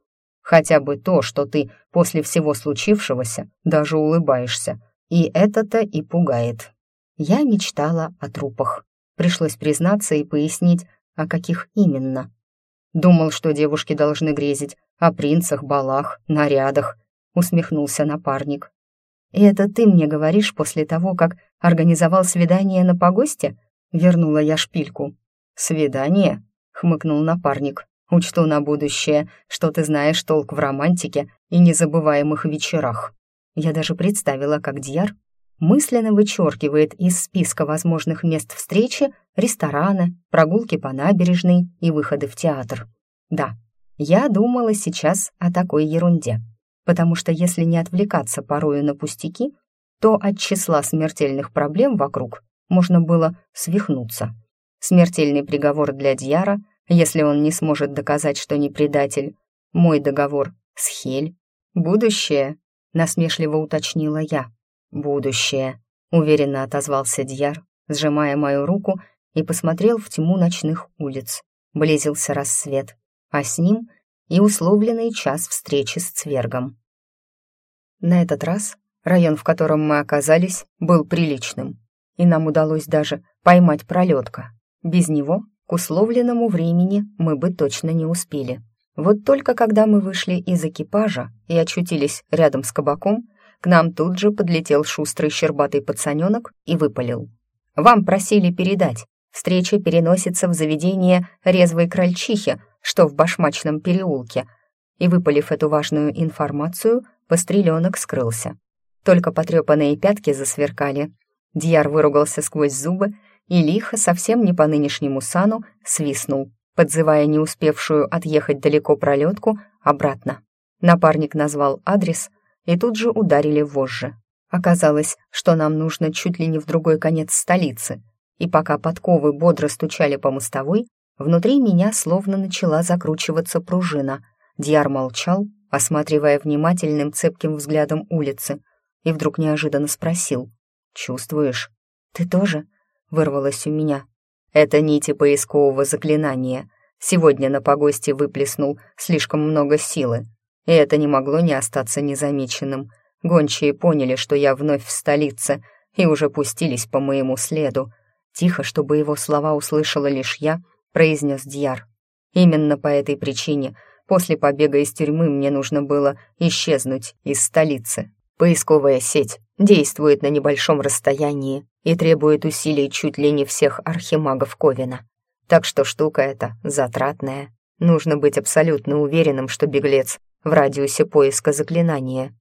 «Хотя бы то, что ты после всего случившегося даже улыбаешься. И это-то и пугает». Я мечтала о трупах. Пришлось признаться и пояснить, о каких именно. Думал, что девушки должны грезить о принцах, балах, нарядах, усмехнулся напарник. «И это ты мне говоришь после того, как организовал свидание на погосте?» Вернула я шпильку. «Свидание?» — хмыкнул напарник. «Учту на будущее, что ты знаешь толк в романтике и незабываемых вечерах». Я даже представила, как Дьяр мысленно вычеркивает из списка возможных мест встречи рестораны, прогулки по набережной и выходы в театр. Да, я думала сейчас о такой ерунде потому что если не отвлекаться порою на пустяки, то от числа смертельных проблем вокруг можно было свихнуться. Смертельный приговор для Дьяра, если он не сможет доказать, что не предатель. Мой договор с Хель. Будущее, насмешливо уточнила я. Будущее, уверенно отозвался Дьяр, сжимая мою руку и посмотрел в тьму ночных улиц. Близился рассвет, а с ним и условленный час встречи с Цвергом. На этот раз район, в котором мы оказались, был приличным, и нам удалось даже поймать пролетка. Без него к условленному времени мы бы точно не успели. Вот только когда мы вышли из экипажа и очутились рядом с кабаком, к нам тут же подлетел шустрый щербатый пацаненок и выпалил. «Вам просили передать. Встреча переносится в заведение резвой крольчихи, что в башмачном переулке». И, выпалив эту важную информацию, Постреленок скрылся. Только потрепанные пятки засверкали. Дьяр выругался сквозь зубы и лихо, совсем не по нынешнему сану, свистнул, подзывая не успевшую отъехать далеко пролетку обратно. Напарник назвал адрес, и тут же ударили вожжи. Оказалось, что нам нужно чуть ли не в другой конец столицы, и пока подковы бодро стучали по мостовой, внутри меня словно начала закручиваться пружина. Дьяр молчал, осматривая внимательным цепким взглядом улицы, и вдруг неожиданно спросил. «Чувствуешь?» «Ты тоже?» — вырвалось у меня. «Это нити поискового заклинания. Сегодня на погосте выплеснул слишком много силы, и это не могло не остаться незамеченным. Гончие поняли, что я вновь в столице, и уже пустились по моему следу. Тихо, чтобы его слова услышала лишь я, произнес Дьяр. Именно по этой причине — После побега из тюрьмы мне нужно было исчезнуть из столицы. Поисковая сеть действует на небольшом расстоянии и требует усилий чуть ли не всех архимагов Ковина. Так что штука эта затратная. Нужно быть абсолютно уверенным, что беглец в радиусе поиска заклинания.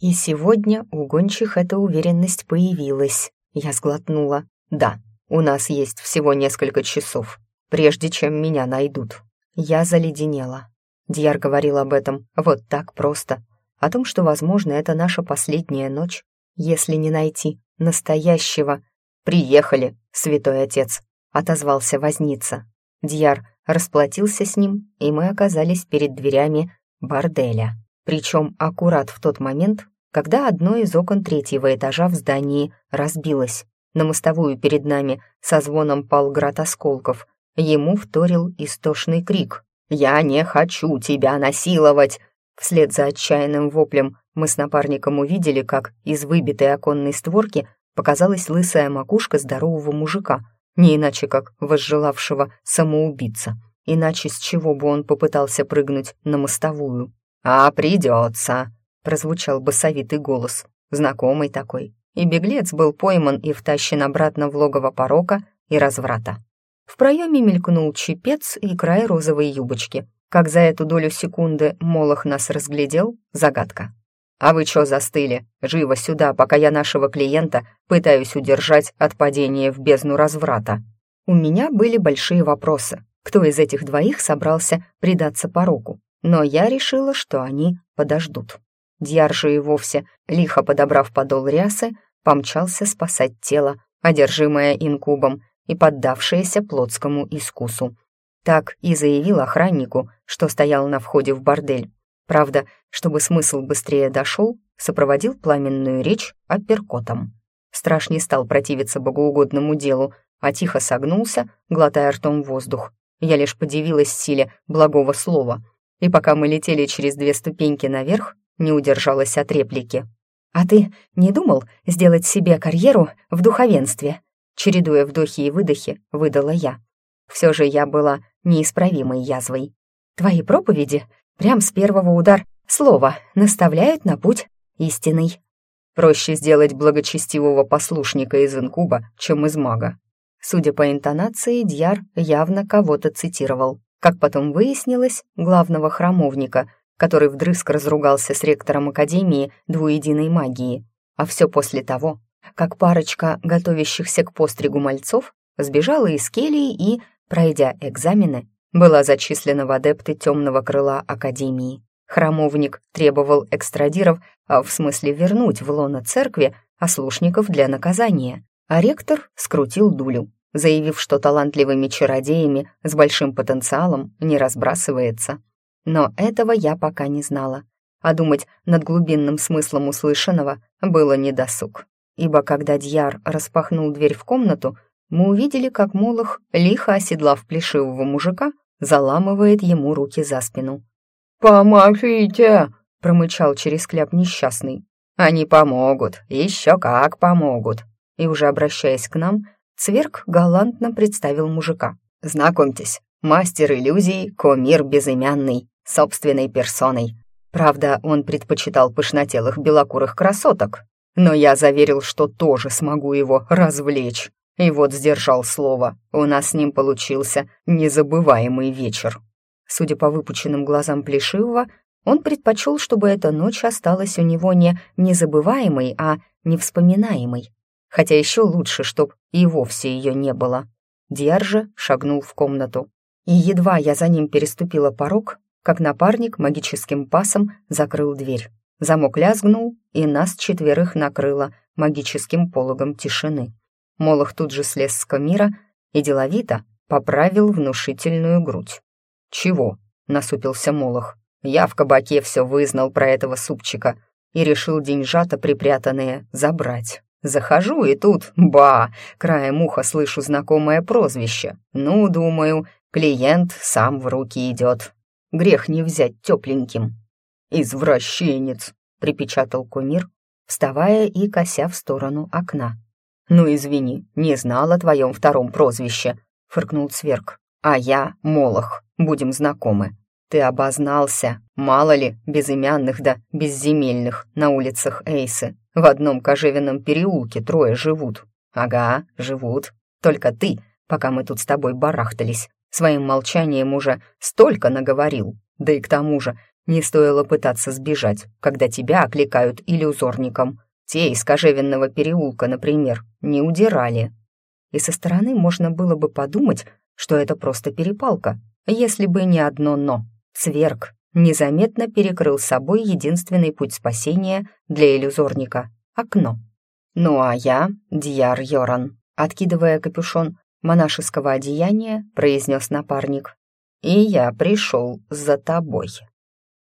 И сегодня у гончих эта уверенность появилась. Я сглотнула. Да, у нас есть всего несколько часов, прежде чем меня найдут. Я заледенела. Дьяр говорил об этом вот так просто, о том, что, возможно, это наша последняя ночь, если не найти настоящего. «Приехали, святой отец», — отозвался возница. Дьяр расплатился с ним, и мы оказались перед дверями борделя. Причем аккурат в тот момент, когда одно из окон третьего этажа в здании разбилось. На мостовую перед нами со звоном пал град осколков. Ему вторил истошный крик — «Я не хочу тебя насиловать!» Вслед за отчаянным воплем мы с напарником увидели, как из выбитой оконной створки показалась лысая макушка здорового мужика, не иначе как возжелавшего самоубиться. Иначе с чего бы он попытался прыгнуть на мостовую? «А придется!» — прозвучал басовитый голос, знакомый такой. И беглец был пойман и втащен обратно в логово порока и разврата. В проеме мелькнул чепец и край розовой юбочки. Как за эту долю секунды Молох нас разглядел — загадка. «А вы чё застыли? Живо сюда, пока я нашего клиента пытаюсь удержать от падения в бездну разврата». У меня были большие вопросы. Кто из этих двоих собрался предаться пороку? Но я решила, что они подождут. Дьяр же и вовсе, лихо подобрав подол рясы, помчался спасать тело, одержимое инкубом и поддавшееся плотскому искусу. Так и заявил охраннику, что стоял на входе в бордель. Правда, чтобы смысл быстрее дошел, сопроводил пламенную речь апперкотом. Страж не стал противиться богоугодному делу, а тихо согнулся, глотая ртом воздух. Я лишь подивилась силе благого слова, и пока мы летели через две ступеньки наверх, не удержалась от реплики. «А ты не думал сделать себе карьеру в духовенстве?» Чередуя вдохи и выдохи, выдала я. Все же я была неисправимой язвой. «Твои проповеди прям с первого удар слова наставляют на путь истинный». Проще сделать благочестивого послушника из инкуба, чем из мага. Судя по интонации, Дьяр явно кого-то цитировал. Как потом выяснилось, главного храмовника, который вдрызг разругался с ректором Академии двуединой магии. А все после того, как парочка готовящихся к постригу мальцов сбежала из келии и, пройдя экзамены, была зачислена в адепты темного крыла Академии. Храмовник требовал экстрадиров, а в смысле вернуть в лоно церкви ослушников для наказания, а ректор скрутил дулю, заявив, что талантливыми чародеями с большим потенциалом не разбрасывается. Но этого я пока не знала, а думать над глубинным смыслом услышанного было недосуг. Ибо когда Дьяр распахнул дверь в комнату, мы увидели, как Молох, лихо оседлав плешивого мужика, заламывает ему руки за спину. «Помогите!» — промычал через кляп несчастный. «Они помогут, еще как помогут!» И уже обращаясь к нам, Цверк галантно представил мужика. «Знакомьтесь, мастер иллюзий, комир безымянный, собственной персоной. Правда, он предпочитал пышнотелых белокурых красоток, но я заверил, что тоже смогу его развлечь. И вот сдержал слово, у нас с ним получился незабываемый вечер. Судя по выпученным глазам Плешивого, он предпочел, чтобы эта ночь осталась у него не незабываемой, а невспоминаемой. Хотя еще лучше, чтоб и вовсе ее не было. Же шагнул в комнату. И едва я за ним переступила порог, как напарник магическим пасом закрыл дверь. Замок лязгнул, и нас четверых накрыло магическим пологом тишины. Молох тут же слез с камира и деловито поправил внушительную грудь. «Чего?» — насупился Молох. «Я в кабаке все вызнал про этого супчика и решил деньжата припрятанные забрать. Захожу, и тут, ба, краем уха слышу знакомое прозвище. Ну, думаю, клиент сам в руки идет, Грех не взять тепленьким. «Извращенец!» — припечатал кумир, вставая и кося в сторону окна. «Ну, извини, не знал о твоем втором прозвище», — фыркнул Цверк. «А я — Молох, будем знакомы. Ты обознался, мало ли, безымянных да безземельных на улицах Эйсы. В одном кожевенном переулке трое живут. Ага, живут. Только ты, пока мы тут с тобой барахтались, Своим молчанием уже столько наговорил. Да и к тому же не стоило пытаться сбежать, когда тебя окликают иллюзорником. Те из Кожевенного переулка, например, не удирали. И со стороны можно было бы подумать, что это просто перепалка, если бы не одно «но». Цверк незаметно перекрыл собой единственный путь спасения для иллюзорника — окно. Ну а я, Дьяр Йоран, откидывая капюшон, монашеского одеяния, произнес напарник. «И я пришел за тобой».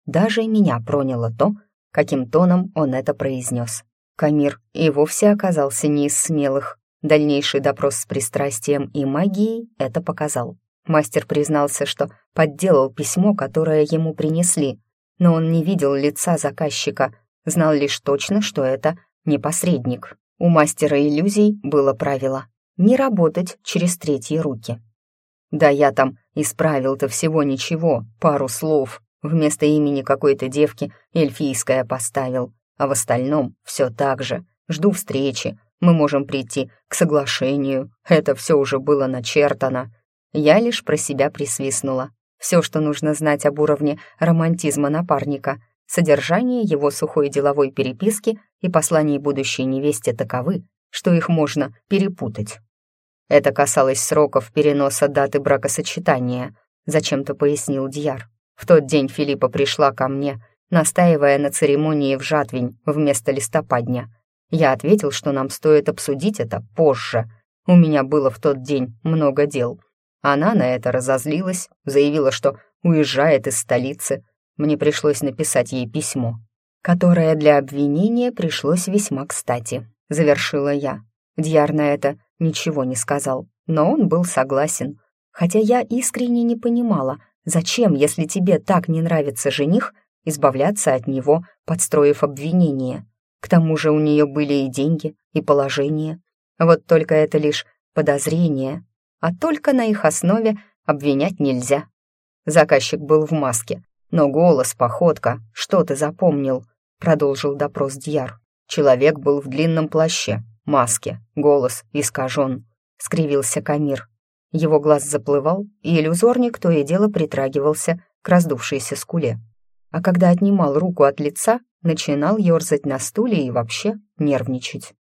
Даже меня проняло то, каким тоном он это произнес. Камир и вовсе оказался не из смелых. Дальнейший допрос с пристрастием и магией это показал. Мастер признался, что подделал письмо, которое ему принесли, но он не видел лица заказчика, знал лишь точно, что это не посредник. У мастера иллюзий было правило не работать через третьи руки. Да я там исправил-то всего ничего, пару слов. Вместо имени какой-то девки эльфийское поставил, а в остальном все так же. Жду встречи, мы можем прийти к соглашению. Это все уже было начертано. Я лишь про себя присвистнула. Все, что нужно знать об уровне романтизма напарника, Содержание его сухой деловой переписки и посланий будущей невесте таковы, что их можно перепутать. Это касалось сроков переноса даты бракосочетания, зачем-то пояснил Дьяр. В тот день Филиппа пришла ко мне, настаивая на церемонии в Жатвень вместо листопадня. Я ответил, что нам стоит обсудить это позже. У меня было в тот день много дел. Она на это разозлилась, заявила, что уезжает из столицы. Мне пришлось написать ей письмо, которое для обвинения пришлось весьма кстати. Завершила я. Дьяр на это ничего не сказал, но он был согласен. Хотя я искренне не понимала, зачем, если тебе так не нравится жених, избавляться от него, подстроив обвинение. К тому же у нее были и деньги, и положение. Вот только это лишь подозрение, а только на их основе обвинять нельзя. Заказчик был в маске, но голос, походка, что ты запомнил, продолжил допрос Дьяр. Человек был в длинном плаще, маске, голос искажен, скривился Камир. Его глаз заплывал, и иллюзорник то и дело притрагивался к раздувшейся скуле. А когда отнимал руку от лица, начинал ерзать на стуле и вообще нервничать.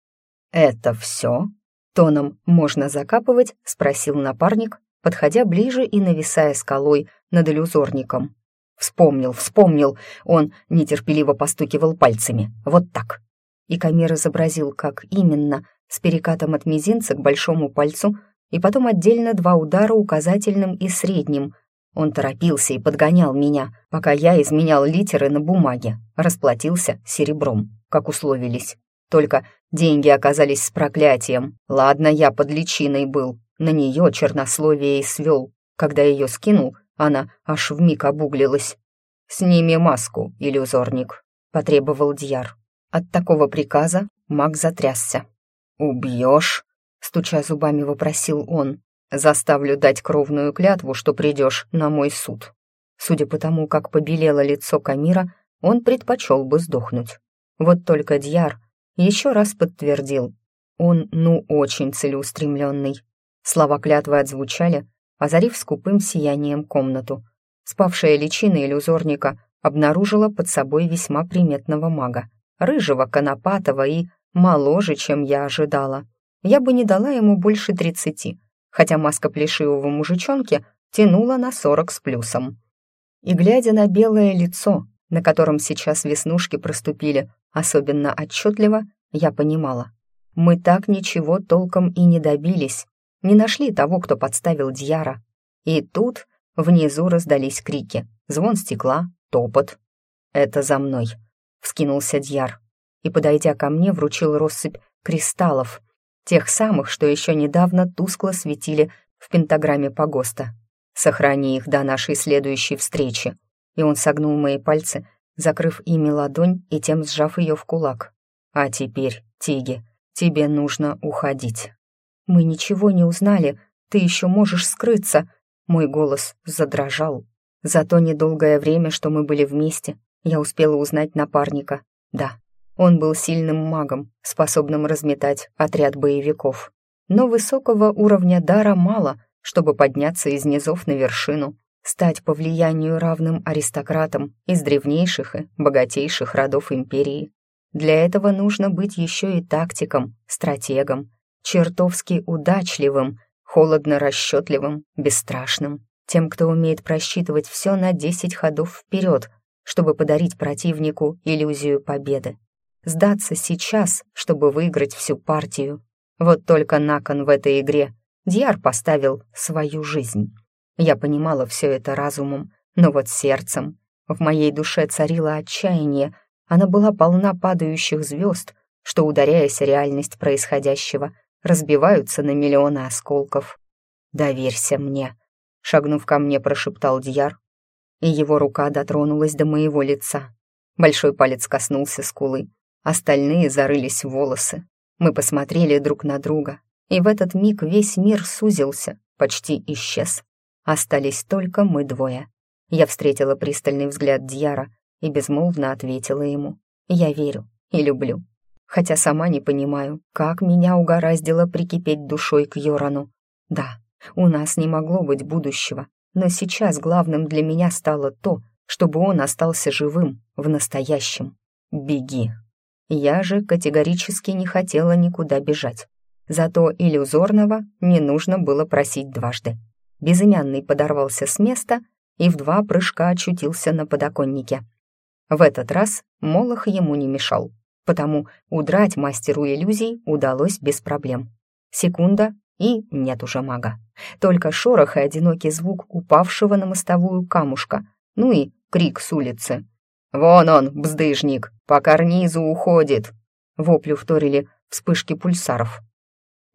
«Это все?» Тоном «можно закапывать?» — спросил напарник, подходя ближе и нависая скалой над иллюзорником. Вспомнил, вспомнил, он нетерпеливо постукивал пальцами. Вот так и Камир изобразил, как именно, с перекатом от мизинца к большому пальцу, и потом отдельно два удара указательным и средним. Он торопился и подгонял меня, пока я изменял литеры на бумаге, расплатился серебром, как условились. Только деньги оказались с проклятием. Ладно, я под личиной был, на нее чернословие и свел. Когда ее скинул, она аж вмиг обуглилась. «Сними маску, иллюзорник», — потребовал Дьяр. От такого приказа маг затрясся. «Убьешь?» — стуча зубами вопросил он. «Заставлю дать кровную клятву, что придешь на мой суд». Судя по тому, как побелело лицо Камира, он предпочел бы сдохнуть. Вот только Дьяр еще раз подтвердил. Он, ну, очень целеустремленный. Слова клятвы отзвучали, озарив скупым сиянием комнату. Спавшая личина иллюзорника обнаружила под собой весьма приметного мага рыжего, конопатого и моложе, чем я ожидала. Я бы не дала ему больше тридцати, хотя маска плешивого мужичонки тянула на сорок с плюсом. И глядя на белое лицо, на котором сейчас веснушки проступили особенно отчетливо, я понимала. Мы так ничего толком и не добились, не нашли того, кто подставил Дьяра. И тут внизу раздались крики, звон стекла, топот. «Это за мной», — вскинулся Дьяр и, подойдя ко мне, вручил россыпь кристаллов, тех самых, что еще недавно тускло светили в пентаграмме погоста. «Сохрани их до нашей следующей встречи». И он согнул мои пальцы, закрыв ими ладонь и тем сжав ее в кулак. «А теперь, Тиги, тебе нужно уходить». «Мы ничего не узнали, ты еще можешь скрыться», мой голос задрожал. За то недолгое время, что мы были вместе, я успела узнать напарника. Да, он был сильным магом, способным разметать отряд боевиков. Но высокого уровня дара мало, чтобы подняться из низов на вершину, стать по влиянию равным аристократам из древнейших и богатейших родов империи. Для этого нужно быть еще и тактиком, стратегом, чертовски удачливым, холодно расчетливым, бесстрашным, тем, кто умеет просчитывать все на десять ходов вперед, чтобы подарить противнику иллюзию победы. Сдаться сейчас, чтобы выиграть всю партию. Вот только на кон в этой игре Дьяр поставил свою жизнь. Я понимала все это разумом, но вот сердцем. В моей душе царило отчаяние, она была полна падающих звезд, что, ударяясь реальность происходящего, разбиваются на миллионы осколков. «Доверься мне», — шагнув ко мне, прошептал Дьяр, и его рука дотронулась до моего лица. Большой палец коснулся скулы, остальные зарылись в волосы. Мы посмотрели друг на друга, и в этот миг весь мир сузился, почти исчез. Остались только мы двое. Я встретила пристальный взгляд Дьяра и безмолвно ответила ему. «Я верю и люблю, хотя сама не понимаю, как меня угораздило прикипеть душой к Йорану. Да, у нас не могло быть будущего, но сейчас главным для меня стало то, чтобы он остался живым в настоящем. Беги. Я же категорически не хотела никуда бежать. Зато иллюзорного не нужно было просить дважды. Безымянный подорвался с места и в два прыжка очутился на подоконнике. В этот раз Молох ему не мешал, потому удрать мастеру иллюзий удалось без проблем. Секунда, и нет уже мага. Только шорох и одинокий звук упавшего на мостовую камушка, ну и крик с улицы. «Вон он, бздыжник, по карнизу уходит!» Воплю вторили вспышки пульсаров.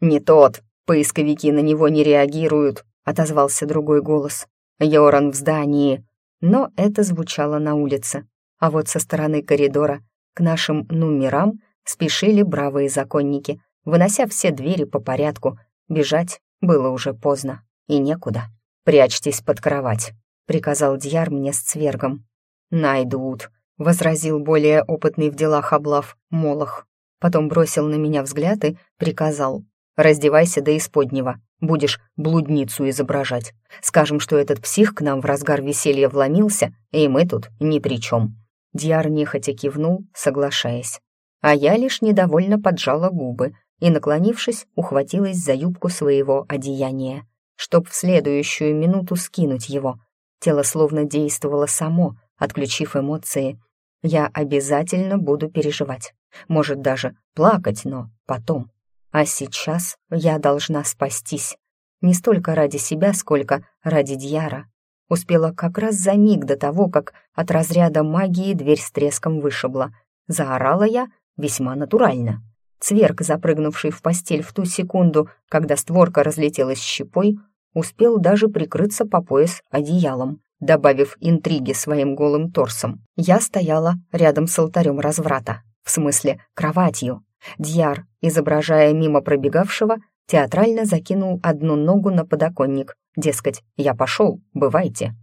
«Не тот, поисковики на него не реагируют», — отозвался другой голос. «Йоран в здании». Но это звучало на улице. А вот со стороны коридора к нашим номерам спешили бравые законники, вынося все двери по порядку. Бежать было уже поздно и некуда. «Прячьтесь под кровать», — приказал Дьяр мне с цвергом. «Найдут», — возразил более опытный в делах облав Молох. Потом бросил на меня взгляд и приказал. «Раздевайся до исподнего, будешь блудницу изображать. Скажем, что этот псих к нам в разгар веселья вломился, и мы тут ни при чем». Дьяр нехотя кивнул, соглашаясь. А я лишь недовольно поджала губы и, наклонившись, ухватилась за юбку своего одеяния, чтоб в следующую минуту скинуть его. Тело словно действовало само, отключив эмоции. Я обязательно буду переживать, может даже плакать, но потом. А сейчас я должна спастись. Не столько ради себя, сколько ради Дьяра. Успела как раз за миг до того, как от разряда магии дверь с треском вышибла. Заорала я весьма натурально. Цверк, запрыгнувший в постель в ту секунду, когда створка разлетелась щепой, успел даже прикрыться по пояс одеялом, добавив интриги своим голым торсом. Я стояла рядом с алтарем разврата, в смысле кроватью. Дьяр, изображая мимо пробегавшего, театрально закинул одну ногу на подоконник, Дескать, я пошел, бывайте.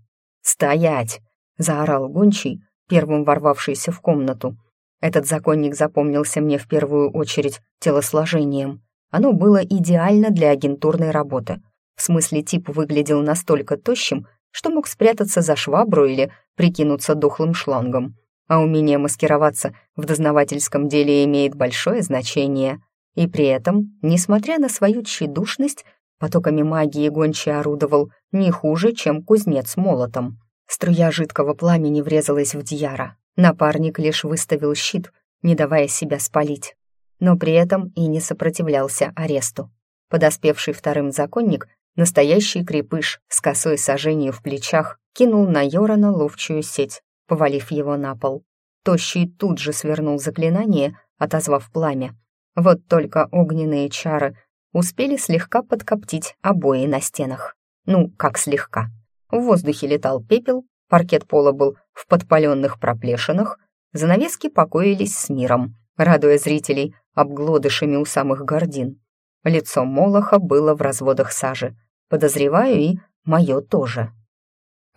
«Стоять!» — заорал гончий, первым ворвавшийся в комнату. Этот законник запомнился мне в первую очередь телосложением. Оно было идеально для агентурной работы. В смысле, тип выглядел настолько тощим, что мог спрятаться за швабру или прикинуться дохлым шлангом. А умение маскироваться в дознавательском деле имеет большое значение. И при этом, несмотря на свою тщедушность, Потоками магии гончий орудовал не хуже, чем кузнец молотом. Струя жидкого пламени врезалась в Дьяра. Напарник лишь выставил щит, не давая себя спалить. Но при этом и не сопротивлялся аресту. Подоспевший вторым законник, настоящий крепыш с косой сожжению в плечах, кинул на Йорана ловчую сеть, повалив его на пол. Тощий тут же свернул заклинание, отозвав пламя. Вот только огненные чары успели слегка подкоптить обои на стенах. Ну, как слегка. В воздухе летал пепел, паркет пола был в подпаленных проплешинах, занавески покоились с миром, радуя зрителей обглодышами у самых гордин. Лицо Молоха было в разводах сажи. Подозреваю, и мое тоже.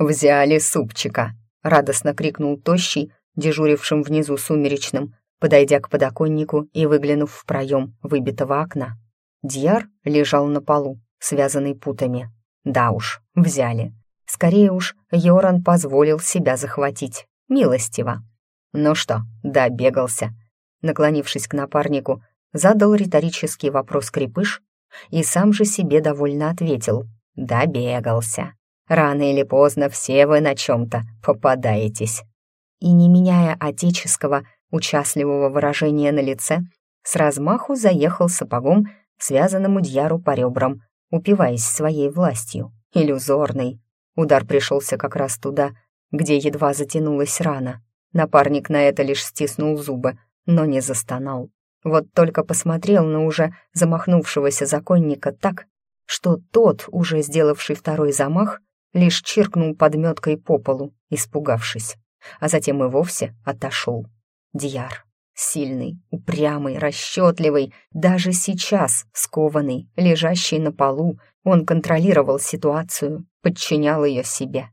«Взяли супчика!» — радостно крикнул Тощий, дежурившим внизу сумеречным, подойдя к подоконнику и выглянув в проем выбитого окна. Дьяр лежал на полу, связанный путами. Да уж, взяли. Скорее уж, Йоран позволил себя захватить. Милостиво. Ну что, добегался. Наклонившись к напарнику, задал риторический вопрос крепыш и сам же себе довольно ответил. Добегался. Рано или поздно все вы на чем-то попадаетесь. И не меняя отеческого, участливого выражения на лице, с размаху заехал сапогом связанному Дьяру по ребрам, упиваясь своей властью, иллюзорной. Удар пришелся как раз туда, где едва затянулась рана. Напарник на это лишь стиснул зубы, но не застонал. Вот только посмотрел на уже замахнувшегося законника так, что тот, уже сделавший второй замах, лишь чиркнул подметкой по полу, испугавшись, а затем и вовсе отошел. Дьяр. Сильный, упрямый, расчетливый, даже сейчас скованный, лежащий на полу, он контролировал ситуацию, подчинял ее себе.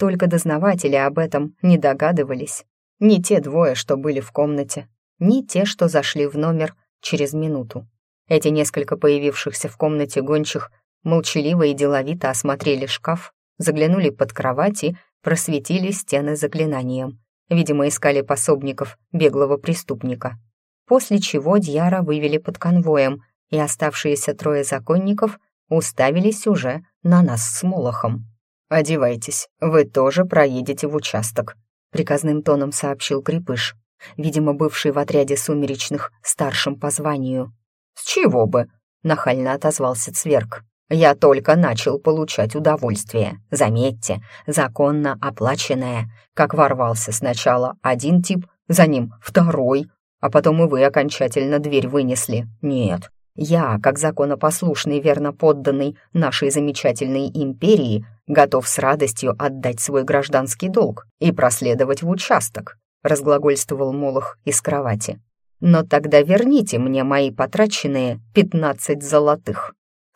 Только дознаватели об этом не догадывались. Ни те двое, что были в комнате, ни те, что зашли в номер через минуту. Эти несколько появившихся в комнате гончих молчаливо и деловито осмотрели шкаф, заглянули под кровать и просветили стены заклинанием. Видимо, искали пособников беглого преступника. После чего Дьяра вывели под конвоем, и оставшиеся трое законников уставились уже на нас с Молохом. «Одевайтесь, вы тоже проедете в участок», — приказным тоном сообщил Крепыш, видимо, бывший в отряде сумеречных старшим по званию. «С чего бы?» — нахально отозвался Цверк. «Я только начал получать удовольствие. Заметьте, законно оплаченное. Как ворвался сначала один тип, за ним второй, а потом и вы окончательно дверь вынесли. Нет, я, как законопослушный верно подданный нашей замечательной империи, готов с радостью отдать свой гражданский долг и проследовать в участок», — разглагольствовал Молох из кровати. «Но тогда верните мне мои потраченные пятнадцать золотых».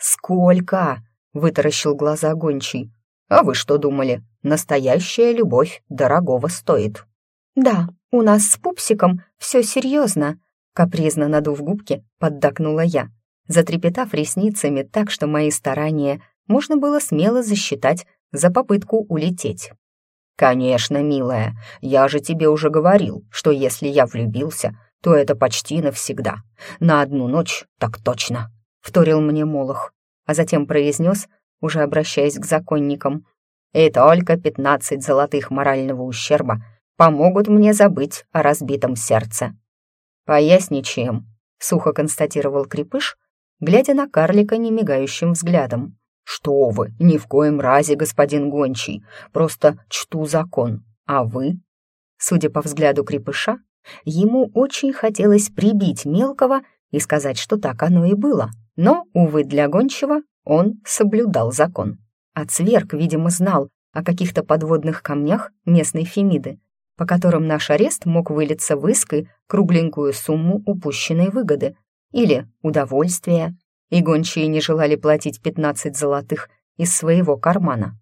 «Сколько?» — вытаращил глаза гончий. «А вы что думали? Настоящая любовь дорогого стоит». «Да, у нас с пупсиком все серьезно», Капризно надув губки, поддакнула я, затрепетав ресницами так, что мои старания можно было смело засчитать за попытку улететь. «Конечно, милая, я же тебе уже говорил, что если я влюбился, то это почти навсегда. На одну ночь так точно», — вторил мне Молох, а затем произнес, уже обращаясь к законникам, «И только пятнадцать золотых морального ущерба помогут мне забыть о разбитом сердце». «Поясничаем», — сухо констатировал Крепыш, глядя на карлика немигающим взглядом. «Что вы, ни в коем разе, господин Гончий, просто чту закон. А вы?» Судя по взгляду Крепыша, ему очень хотелось прибить мелкого и сказать, что так оно и было. Но, увы, для Гончего он соблюдал закон. А Цверк, видимо, знал о каких-то подводных камнях местной Фемиды, по которым наш арест мог вылиться в иск и кругленькую сумму упущенной выгоды или удовольствия, и гончие не желали платить 15 золотых из своего кармана.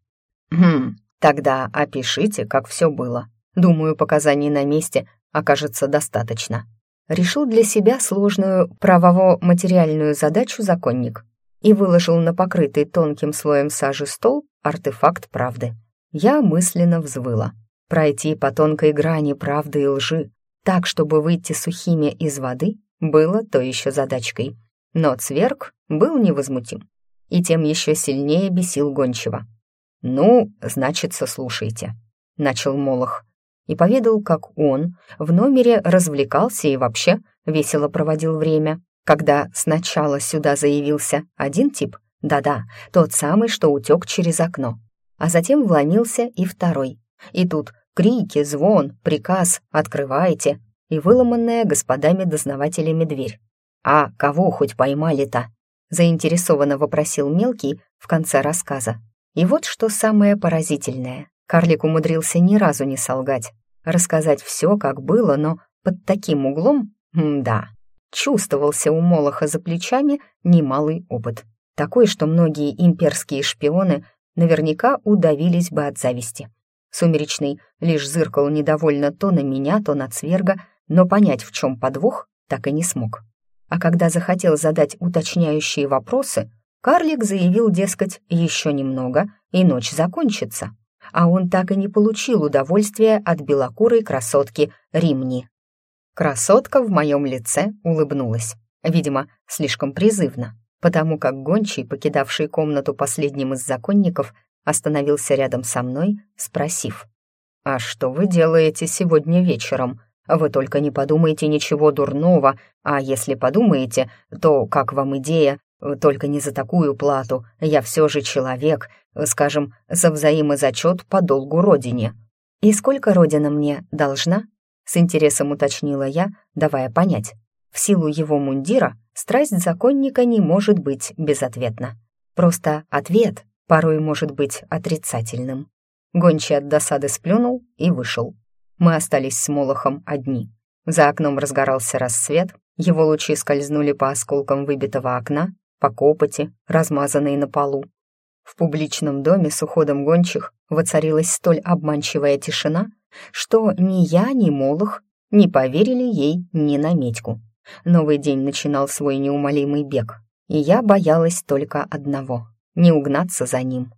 «Хм, тогда опишите, как все было. Думаю, показаний на месте окажется достаточно». Решил для себя сложную правово-материальную задачу законник и выложил на покрытый тонким слоем сажи стол артефакт правды. Я мысленно взвыла. Пройти по тонкой грани правды и лжи, так, чтобы выйти сухими из воды, было то еще задачкой. Но Цверк был невозмутим и тем еще сильнее бесил гончего. «Ну, значит, сослушайте», — начал Молох, и поведал, как он в номере развлекался и вообще весело проводил время, когда сначала сюда заявился один тип, да-да, тот самый, что утек через окно, а затем вломился и второй. И тут Крики, звон, приказ «Открывайте!» и выломанная господами-дознавателями дверь. «А кого хоть поймали-то?» — заинтересованно вопросил мелкий в конце рассказа. И вот что самое поразительное. Карлик умудрился ни разу не солгать, рассказать все, как было, но под таким углом, да, чувствовался у Молоха за плечами немалый опыт. Такой, что многие имперские шпионы наверняка удавились бы от зависти. Сумеречный лишь зыркал недовольно то на меня, то на Цверга, но понять, в чем подвох, так и не смог. А когда захотел задать уточняющие вопросы, карлик заявил, дескать, еще немного, и ночь закончится. А он так и не получил удовольствия от белокурой красотки Римни. Красотка в моем лице улыбнулась, видимо, слишком призывно, потому как гончий, покидавший комнату последним из законников, остановился рядом со мной, спросив. «А что вы делаете сегодня вечером? Вы только не подумайте ничего дурного, а если подумаете, то как вам идея, только не за такую плату, я все же человек, скажем, за взаимозачет по долгу родине». «И сколько родина мне должна?» — с интересом уточнила я, давая понять. В силу его мундира страсть законника не может быть безответна. Просто ответ порой может быть отрицательным. Гончий от досады сплюнул и вышел. Мы остались с Молохом одни. За окном разгорался рассвет, его лучи скользнули по осколкам выбитого окна, по копоти, размазанной на полу. В публичном доме с уходом гончих воцарилась столь обманчивая тишина, что ни я, ни Молох не поверили ей ни на медьку. Новый день начинал свой неумолимый бег, и я боялась только одного не угнаться за ним.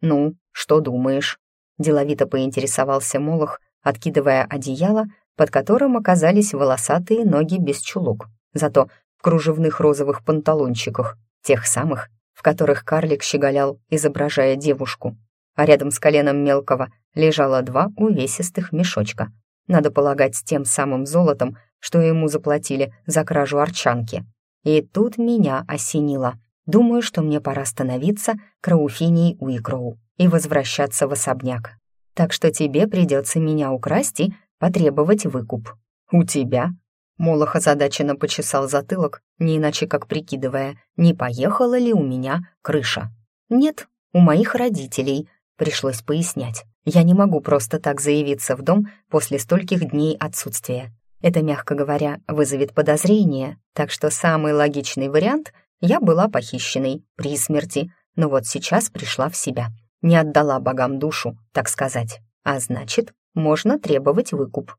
«Ну, что думаешь?» Деловито поинтересовался Молох, откидывая одеяло, под которым оказались волосатые ноги без чулок, зато в кружевных розовых панталончиках, тех самых, в которых карлик щеголял, изображая девушку. А рядом с коленом мелкого лежало два увесистых мешочка. Надо полагать, с тем самым золотом, что ему заплатили за кражу арчанки. И тут меня осенило. Думаю, что мне пора становиться Крауфиней Уикроу и возвращаться в особняк. Так что тебе придется меня украсть и потребовать выкуп. У тебя?» Молох озадаченно почесал затылок, не иначе как прикидывая, не поехала ли у меня крыша. «Нет, у моих родителей», — пришлось пояснять. «Я не могу просто так заявиться в дом после стольких дней отсутствия. Это, мягко говоря, вызовет подозрение, так что самый логичный вариант — я была похищенной при смерти, но вот сейчас пришла в себя. Не отдала богам душу, так сказать. А значит, можно требовать выкуп.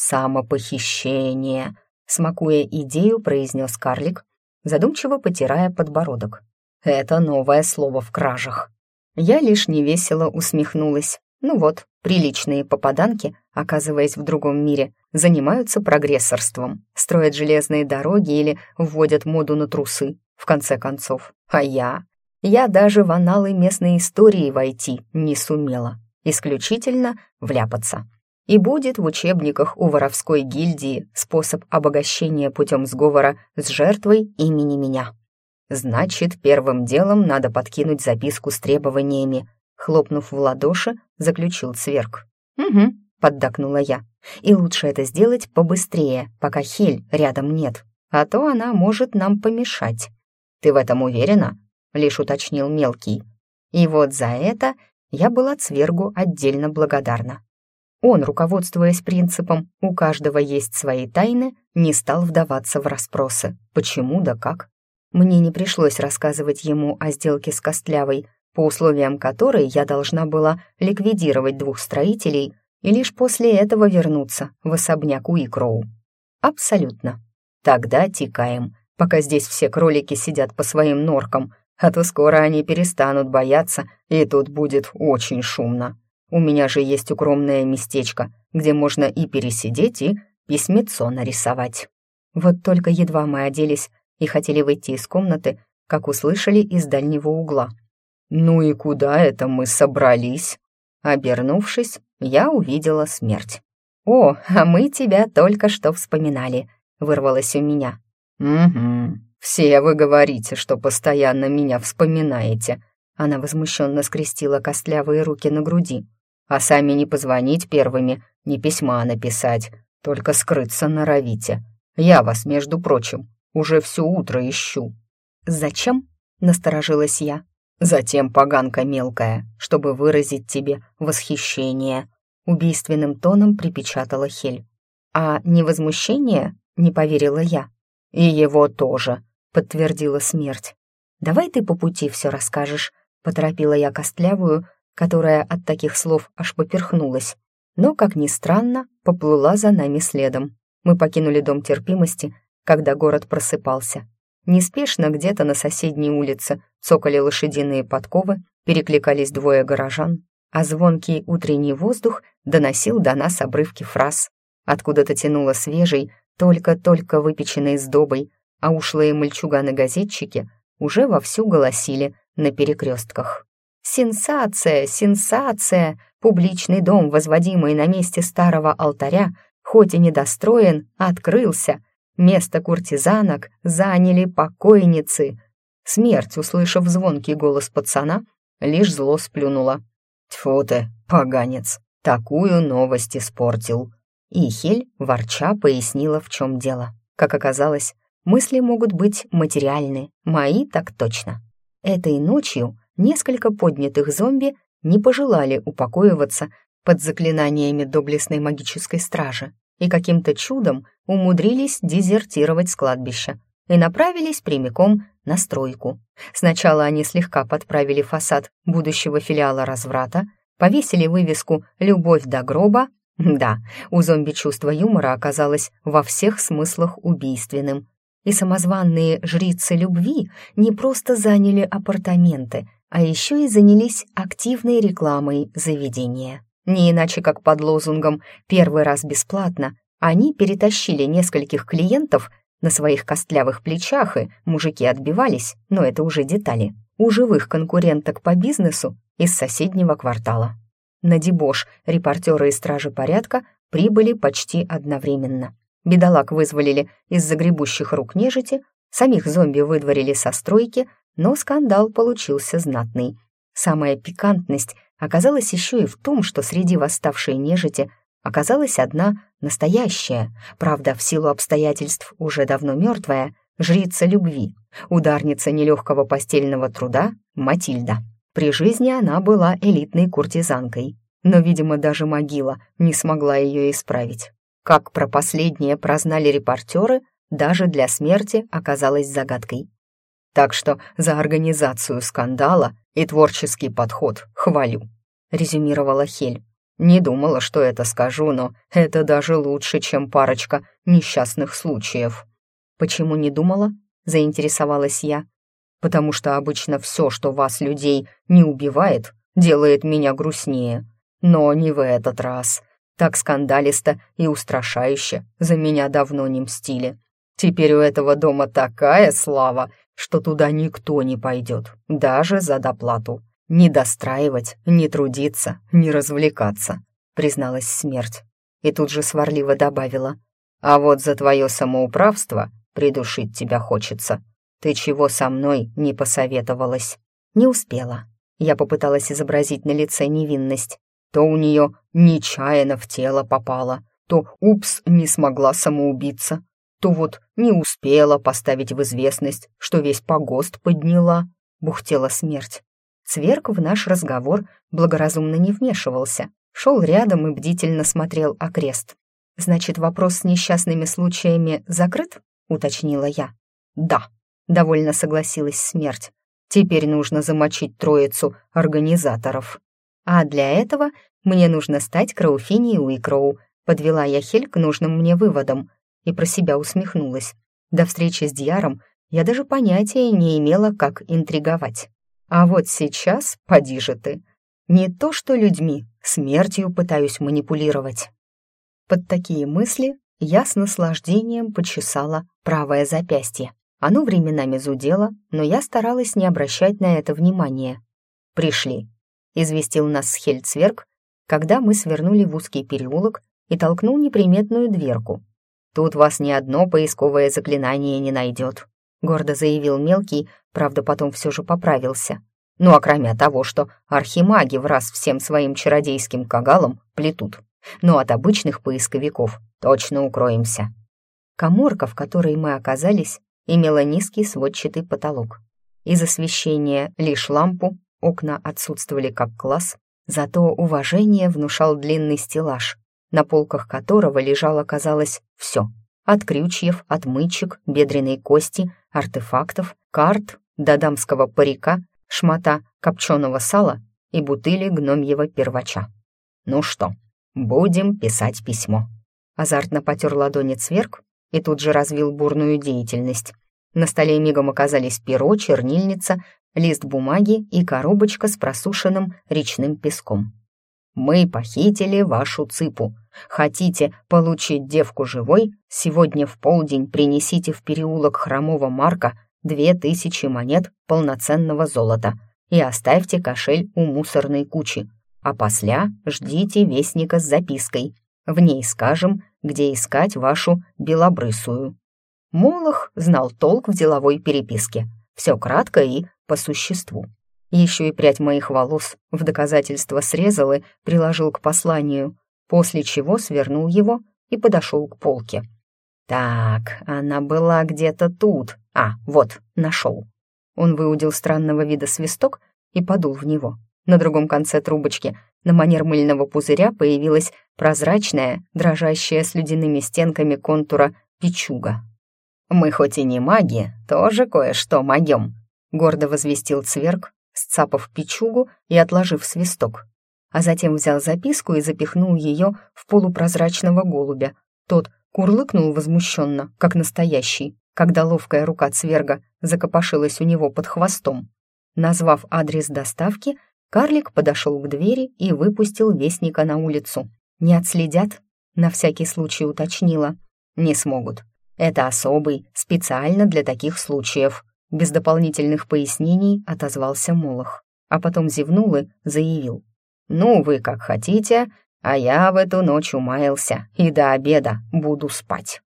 «Самопохищение», — смакуя идею, произнес карлик, задумчиво потирая подбородок. «Это новое слово в кражах». Я лишь невесело усмехнулась. Ну вот, приличные попаданки, оказываясь в другом мире, занимаются прогрессорством, строят железные дороги или вводят моду на трусы, в конце концов. А я? Я даже в аналы местной истории войти не сумела. Исключительно вляпаться. И будет в учебниках у воровской гильдии способ обогащения путем сговора с жертвой имени меня. Значит, первым делом надо подкинуть записку с требованиями. Хлопнув в ладоши, заключил Цверк. «Угу», — поддакнула я. «И лучше это сделать побыстрее, пока Хель рядом нет, а то она может нам помешать». «Ты в этом уверена?» — лишь уточнил мелкий. И вот за это я была Цвергу отдельно благодарна. Он, руководствуясь принципом «у каждого есть свои тайны», не стал вдаваться в расспросы, почему да как. Мне не пришлось рассказывать ему о сделке с Костлявой, по условиям которой я должна была ликвидировать двух строителей и лишь после этого вернуться в особняк Уикроу. Абсолютно. Тогда тикаем, пока здесь все кролики сидят по своим норкам, а то скоро они перестанут бояться, и тут будет очень шумно. У меня же есть укромное местечко, где можно и пересидеть, и письмецо нарисовать. Вот только едва мы оделись и хотели выйти из комнаты, как услышали из дальнего угла. «Ну и куда это мы собрались?» Обернувшись, я увидела смерть. «О, а мы тебя только что вспоминали», — вырвалось у меня. «Угу, все вы говорите, что постоянно меня вспоминаете». Она возмущенно скрестила костлявые руки на груди. «А сами не позвонить первыми, не письма написать, только скрыться норовите. Я вас, между прочим, уже все утро ищу». «Зачем?» — насторожилась я. «Затем, поганка мелкая, чтобы выразить тебе восхищение», — убийственным тоном припечатала Хель. «А не возмущение?» — не поверила я. «И его тоже», — подтвердила смерть. «Давай ты по пути все расскажешь», — поторопила я Костлявую, которая от таких слов аж поперхнулась. Но, как ни странно, поплыла за нами следом. Мы покинули дом терпимости, когда город просыпался. Неспешно где-то на соседней улице цокали лошадиные подковы, перекликались двое горожан, а звонкий утренний воздух доносил до нас обрывки фраз. Откуда-то тянуло свежей, только-только выпеченной сдобой, а ушлые мальчуганы-газетчики уже вовсю голосили на перекрестках. «Сенсация! Сенсация! Публичный дом, возводимый на месте старого алтаря, хоть и недостроен, открылся. Место куртизанок заняли покойницы». Смерть, услышав звонкий голос пацана, лишь зло сплюнула. «Тьфу ты, поганец, такую новость испортил!» И Хель, ворча, пояснила, в чем дело. Как оказалось, мысли могут быть материальны, мои так точно. Этой ночью несколько поднятых зомби не пожелали упокоиваться под заклинаниями доблестной магической стражи и каким-то чудом умудрились дезертировать с кладбища и направились прямиком на стройку. Сначала они слегка подправили фасад будущего филиала разврата, повесили вывеску «Любовь до гроба», да, у зомби чувство юмора оказалось во всех смыслах убийственным. И самозванные жрицы любви не просто заняли апартаменты, А еще и занялись активной рекламой заведения. Не иначе как под лозунгом «первый раз бесплатно» они перетащили нескольких клиентов на своих костлявых плечах, и мужики отбивались, но это уже детали, у живых конкуренток по бизнесу из соседнего квартала. На дебош репортеры и стражи порядка прибыли почти одновременно. Бедолаг вызволили из загребущих рук нежити, самих зомби выдворили со стройки, но скандал получился знатный. Самая пикантность оказалась еще и в том, что среди восставшей нежити оказалась одна настоящая, правда, в силу обстоятельств уже давно мертвая, жрица любви, ударница нелегкого постельного труда Матильда. При жизни она была элитной куртизанкой, но, видимо, даже могила не смогла ее исправить. Как про последнее прознали репортеры, даже для смерти оказалась загадкой. Так что за организацию скандала и творческий подход хвалю, резюмировала Хель. Не думала, что это скажу, но это даже лучше, чем парочка несчастных случаев. Почему не думала? Заинтересовалась я. Потому что обычно все, что вас, людей, не убивает, делает меня грустнее. Но не в этот раз. Так скандалисто и устрашающе за меня давно не мстили. Теперь у этого дома такая слава, что туда никто не пойдет, даже за доплату. «Не достраивать, не трудиться, не развлекаться», — призналась смерть. И тут же сварливо добавила. «А вот за твое самоуправство придушить тебя хочется. Ты чего со мной не посоветовалась?» Не успела. Я попыталась изобразить на лице невинность. То у нее нечаянно в тело попало, то упс не смогла самоубиться, то вот не успела поставить в известность, что весь погост подняла, бухтела смерть. Цверк в наш разговор благоразумно не вмешивался, шел рядом и бдительно смотрел окрест. «Значит, вопрос с несчастными случаями закрыт?» — уточнила я. «Да», — довольно согласилась смерть. «Теперь нужно замочить троицу организаторов. А для этого мне нужно стать Крауфиней Уикроу», — подвела я Хель к нужным мне выводам и про себя усмехнулась. До встречи с Дьяром я даже понятия не имела, как интриговать. А вот сейчас, поди же ты, не то что людьми, смертью пытаюсь манипулировать. Под такие мысли я с наслаждением почесала правое запястье. Оно временами зудело, но я старалась не обращать на это внимания. «Пришли», — известил нас Хельцверг, когда мы свернули в узкий переулок и толкнул неприметную дверку. «Тут вас ни одно поисковое заклинание не найдет», — гордо заявил мелкий, правда, потом все же поправился. Ну а кроме того, что архимаги в раз всем своим чародейским кагалом плетут. Но от обычных поисковиков точно укроемся. Коморка, в которой мы оказались, имела низкий сводчатый потолок. Из освещения лишь лампу, окна отсутствовали как класс, зато уважение внушал длинный стеллаж, на полках которого лежало, казалось, все. От крючьев, отмычек, бедренной кости, артефактов, карт до дамского парика, шмата копченого сала и бутыли гномьего первача. «Ну что, будем писать письмо». Азартно потер ладони цверк и тут же развил бурную деятельность. На столе мигом оказались перо, чернильница, лист бумаги и коробочка с просушенным речным песком. «Мы похитили вашу цыпу. Хотите получить девку живой? Сегодня в полдень принесите в переулок Хромого Марка две тысячи монет полноценного золота и оставьте кошель у мусорной кучи, а после ждите вестника с запиской. В ней скажем, где искать вашу белобрысую». Молох знал толк в деловой переписке. Все кратко и по существу. Еще и прядь моих волос в доказательство срезал и приложил к посланию, после чего свернул его и подошел к полке. «Так, она была где-то тут. А, вот, нашел». Он выудил странного вида свисток и подул в него. На другом конце трубочки на манер мыльного пузыря появилась прозрачная, дрожащая с ледяными стенками контура печуга. «Мы хоть и не маги, тоже кое-что могем», — гордо возвестил Цверк, сцапав печугу и отложив свисток. А затем взял записку и запихнул ее в полупрозрачного голубя. Тот Курлыкнул возмущенно, как настоящий, когда ловкая рука цверга закопошилась у него под хвостом. Назвав адрес доставки, карлик подошел к двери и выпустил вестника на улицу. «Не отследят?» — на всякий случай уточнила. «Не смогут. Это особый, специально для таких случаев», — без дополнительных пояснений отозвался Молох, а потом зевнул и заявил. «Ну, вы как хотите, а я в эту ночь умаялся и до обеда буду спать».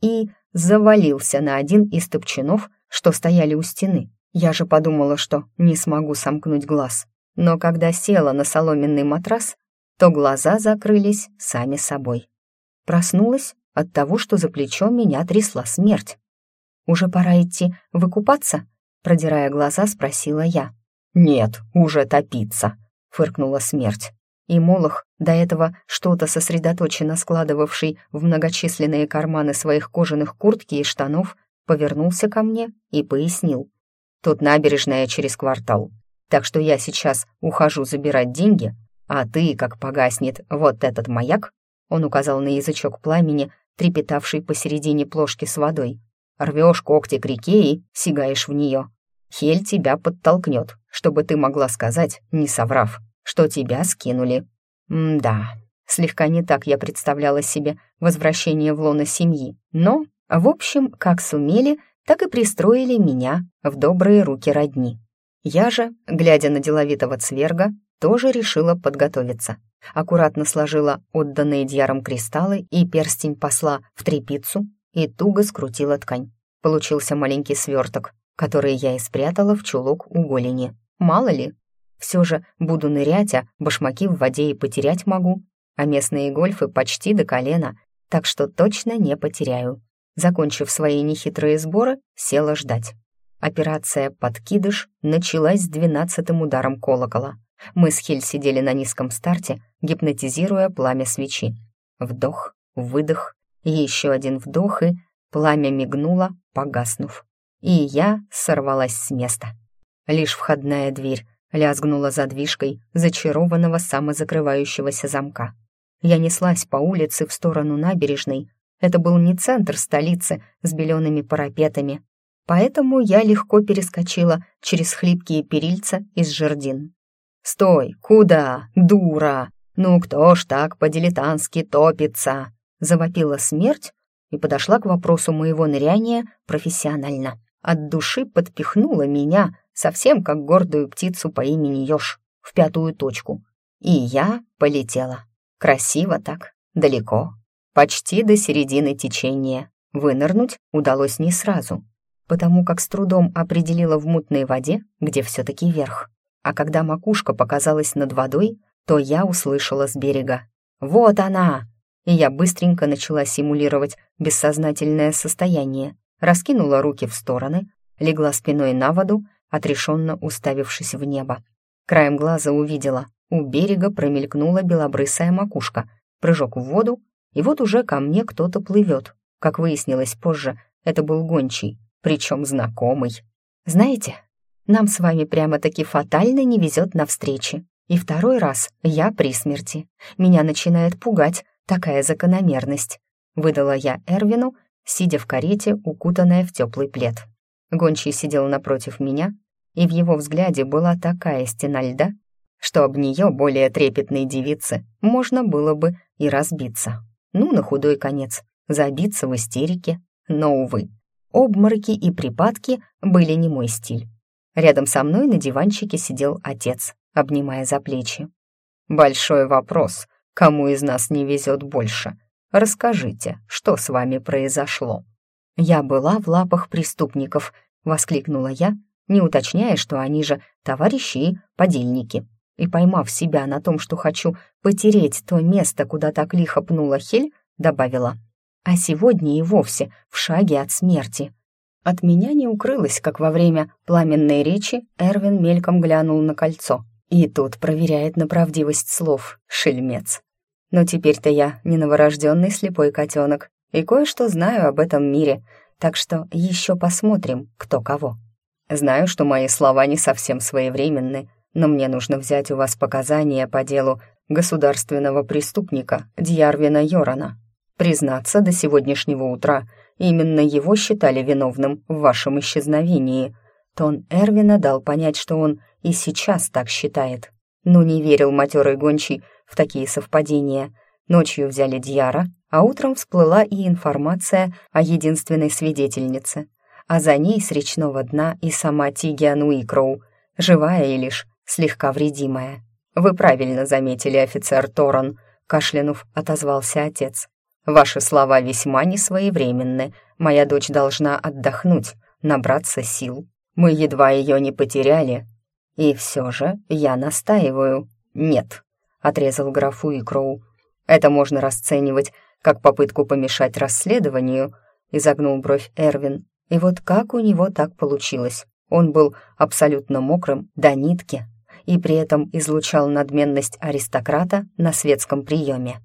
И завалился на один из топчанов, что стояли у стены. Я же подумала, что не смогу сомкнуть глаз. Но когда села на соломенный матрас, то глаза закрылись сами собой. Проснулась от того, что за плечом меня трясла смерть. «Уже пора идти выкупаться?» Продирая глаза, спросила я. «Нет, уже топиться», — фыркнула смерть. И Молох, до этого что-то сосредоточенно складывавший в многочисленные карманы своих кожаных куртки и штанов, повернулся ко мне и пояснил. «Тут набережная через квартал, так что я сейчас ухожу забирать деньги, а ты, как погаснет вот этот маяк, он указал на язычок пламени, трепетавший посередине плошки с водой, рвешь когти к реке и сигаешь в нее. Хель тебя подтолкнет, чтобы ты могла сказать, не соврав, что тебя скинули. М-да, слегка не так я представляла себе возвращение в лоно семьи, но, в общем, как сумели, так и пристроили меня в добрые руки родни. Я же, глядя на деловитого цверга, тоже решила подготовиться. Аккуратно сложила отданные дьяром кристаллы и перстень посла в трепицу и туго скрутила ткань. Получился маленький сверток, который я и спрятала в чулок у голени. Мало ли, все же буду нырять, а башмаки в воде и потерять могу. А местные гольфы почти до колена, так что точно не потеряю. Закончив свои нехитрые сборы, села ждать. Операция «Подкидыш» началась с двенадцатым ударом колокола. Мы с Хель сидели на низком старте, гипнотизируя пламя свечи. Вдох, выдох, еще один вдох, и пламя мигнуло, погаснув. И я сорвалась с места. Лишь входная дверь лязгнула задвижкой зачарованного самозакрывающегося замка. Я неслась по улице в сторону набережной. Это был не центр столицы с белеными парапетами, поэтому я легко перескочила через хлипкие перильца из жердин. «Стой! Куда? Дура! Ну кто ж так по-дилетантски топится?» Завопила смерть и подошла к вопросу моего ныряния профессионально. От души подпихнула меня, совсем как гордую птицу по имени Ёж, в пятую точку. И я полетела. Красиво так, далеко, почти до середины течения. Вынырнуть удалось не сразу, потому как с трудом определила в мутной воде, где все-таки верх. А когда макушка показалась над водой, то я услышала с берега. «Вот она!» И я быстренько начала симулировать бессознательное состояние, раскинула руки в стороны, легла спиной на воду отрешенно уставившись в небо. Краем глаза увидела, у берега промелькнула белобрысая макушка, прыжок в воду, и вот уже ко мне кто-то плывет. Как выяснилось позже, это был гончий, причем знакомый. Знаете, нам с вами прямо-таки фатально не везет на встречи. И второй раз я при смерти. Меня начинает пугать такая закономерность. Выдала я Эрвину, сидя в карете, укутанная в теплый плед. Гончий сидел напротив меня, и в его взгляде была такая стена льда, что об нее более трепетной девице можно было бы и разбиться. Ну, на худой конец, забиться в истерике, но, увы, обмороки и припадки были не мой стиль. Рядом со мной на диванчике сидел отец, обнимая за плечи. «Большой вопрос, кому из нас не везет больше? Расскажите, что с вами произошло?» «Я была в лапах преступников», — воскликнула я, не уточняя, что они же товарищи и подельники. И поймав себя на том, что хочу потереть то место, куда так лихо пнула Хель, добавила. «А сегодня и вовсе в шаге от смерти». От меня не укрылось, как во время пламенной речи Эрвин мельком глянул на кольцо. И тут проверяет на правдивость слов, шельмец. Но теперь-то я не новорожденный слепой котенок, и кое-что знаю об этом мире, так что еще посмотрим, кто кого. Знаю, что мои слова не совсем своевременны, но мне нужно взять у вас показания по делу государственного преступника Дьярвина Йорана. Признаться, до сегодняшнего утра именно его считали виновным в вашем исчезновении. Тон Эрвина дал понять, что он и сейчас так считает. Ну, не верил матерый гончий в такие совпадения. Ночью взяли Дьяра, а утром всплыла и информация о единственной свидетельнице. А за ней с речного дна и сама Тигиан Уикроу, живая и лишь слегка вредимая. «Вы правильно заметили, офицер Торон», — кашлянув отозвался отец. «Ваши слова весьма несвоевременны. Моя дочь должна отдохнуть, набраться сил. Мы едва ее не потеряли. И все же я настаиваю. Нет», — отрезал графу Икроу. «Это можно расценивать как попытку помешать расследованию», — изогнул бровь Эрвин. И вот как у него так получилось? Он был абсолютно мокрым до нитки и при этом излучал надменность аристократа на светском приеме.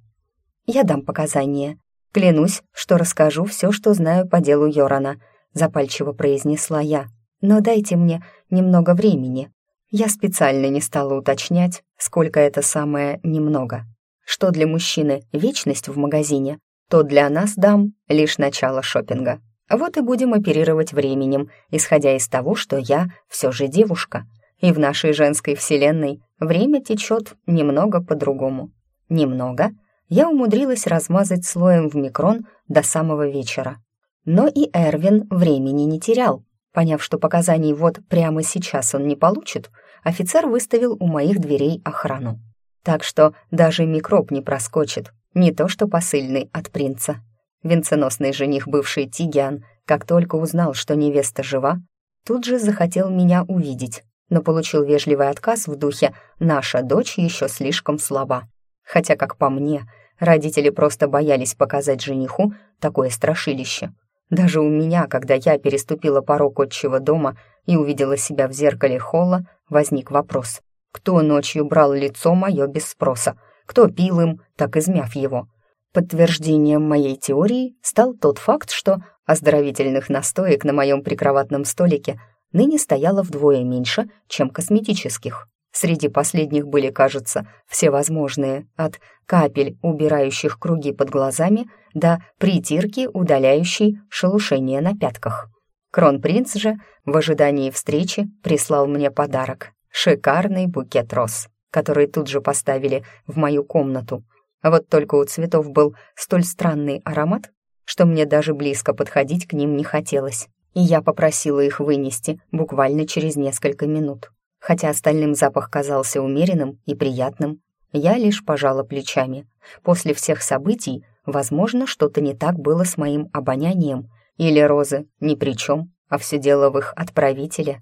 «Я дам показания. Клянусь, что расскажу все, что знаю по делу Йорана», — запальчиво произнесла я. «Но дайте мне немного времени». Я специально не стала уточнять, сколько это самое «немного». Что для мужчины вечность в магазине, то для нас, дам, лишь начало шопинга. Вот и будем оперировать временем, исходя из того, что я все же девушка — и в нашей женской вселенной время течет немного по-другому. Немного я умудрилась размазать слоем в микрон до самого вечера. Но и Эрвин времени не терял. Поняв, что показаний вот прямо сейчас он не получит, офицер выставил у моих дверей охрану. Так что даже микроб не проскочит, не то что посыльный от принца. Венценосный жених бывший Тигиан, как только узнал, что невеста жива, тут же захотел меня увидеть, но получил вежливый отказ в духе «наша дочь еще слишком слаба». Хотя, как по мне, родители просто боялись показать жениху такое страшилище. Даже у меня, когда я переступила порог отчего дома и увидела себя в зеркале холла, возник вопрос. Кто ночью брал лицо мое без спроса? Кто пил им, так измяв его? Подтверждением моей теории стал тот факт, что оздоровительных настоек на моем прикроватном столике ныне стояло вдвое меньше, чем косметических. Среди последних были, кажется, все возможные, от капель, убирающих круги под глазами, до притирки, удаляющей шелушение на пятках. Кронпринц же, в ожидании встречи, прислал мне подарок — шикарный букет роз, который тут же поставили в мою комнату. Вот только у цветов был столь странный аромат, что мне даже близко подходить к ним не хотелось и я попросила их вынести буквально через несколько минут. Хотя остальным запах казался умеренным и приятным, я лишь пожала плечами. После всех событий, возможно, что-то не так было с моим обонянием, или розы ни при чем, а все дело в их отправителе.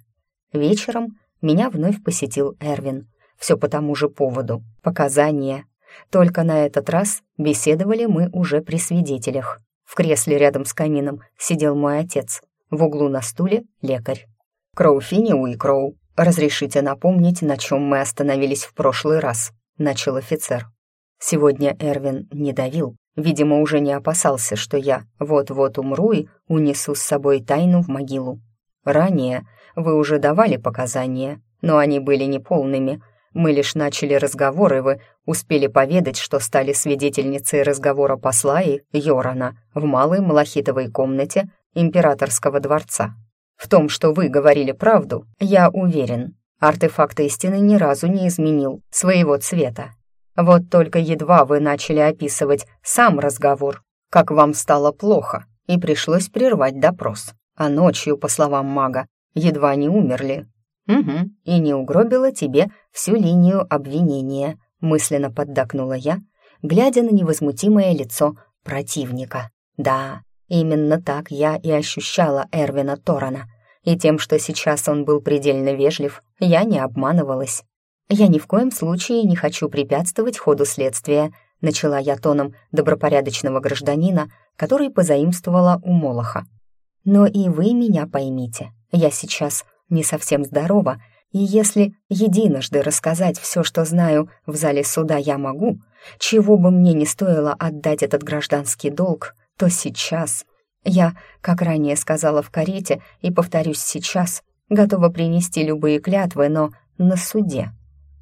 Вечером меня вновь посетил Эрвин. Все по тому же поводу. Показания. Только на этот раз беседовали мы уже при свидетелях. В кресле рядом с камином сидел мой отец, в углу на стуле лекарь. «Кроуфини Уикроу, разрешите напомнить, на чем мы остановились в прошлый раз», — начал офицер. Сегодня Эрвин не давил, видимо, уже не опасался, что я вот-вот умру и унесу с собой тайну в могилу. Ранее вы уже давали показания, но они были неполными. Мы лишь начали разговор, и вы успели поведать, что стали свидетельницей разговора посла и Йорана в малой малахитовой комнате императорского дворца. В том, что вы говорили правду, я уверен. Артефакт истины ни разу не изменил своего цвета. Вот только едва вы начали описывать сам разговор, как вам стало плохо, и пришлось прервать допрос. А ночью, по словам мага, едва не умерли. Угу, и не угробила тебе всю линию обвинения, мысленно поддакнула я, глядя на невозмутимое лицо противника. Да, Именно так я и ощущала Эрвина Торана. И тем, что сейчас он был предельно вежлив, я не обманывалась. «Я ни в коем случае не хочу препятствовать ходу следствия», начала я тоном добропорядочного гражданина, который позаимствовала у Молоха. «Но и вы меня поймите, я сейчас не совсем здорова, и если единожды рассказать все, что знаю, в зале суда я могу, чего бы мне не стоило отдать этот гражданский долг, то сейчас я, как ранее сказала в карете, и повторюсь сейчас, готова принести любые клятвы, но на суде.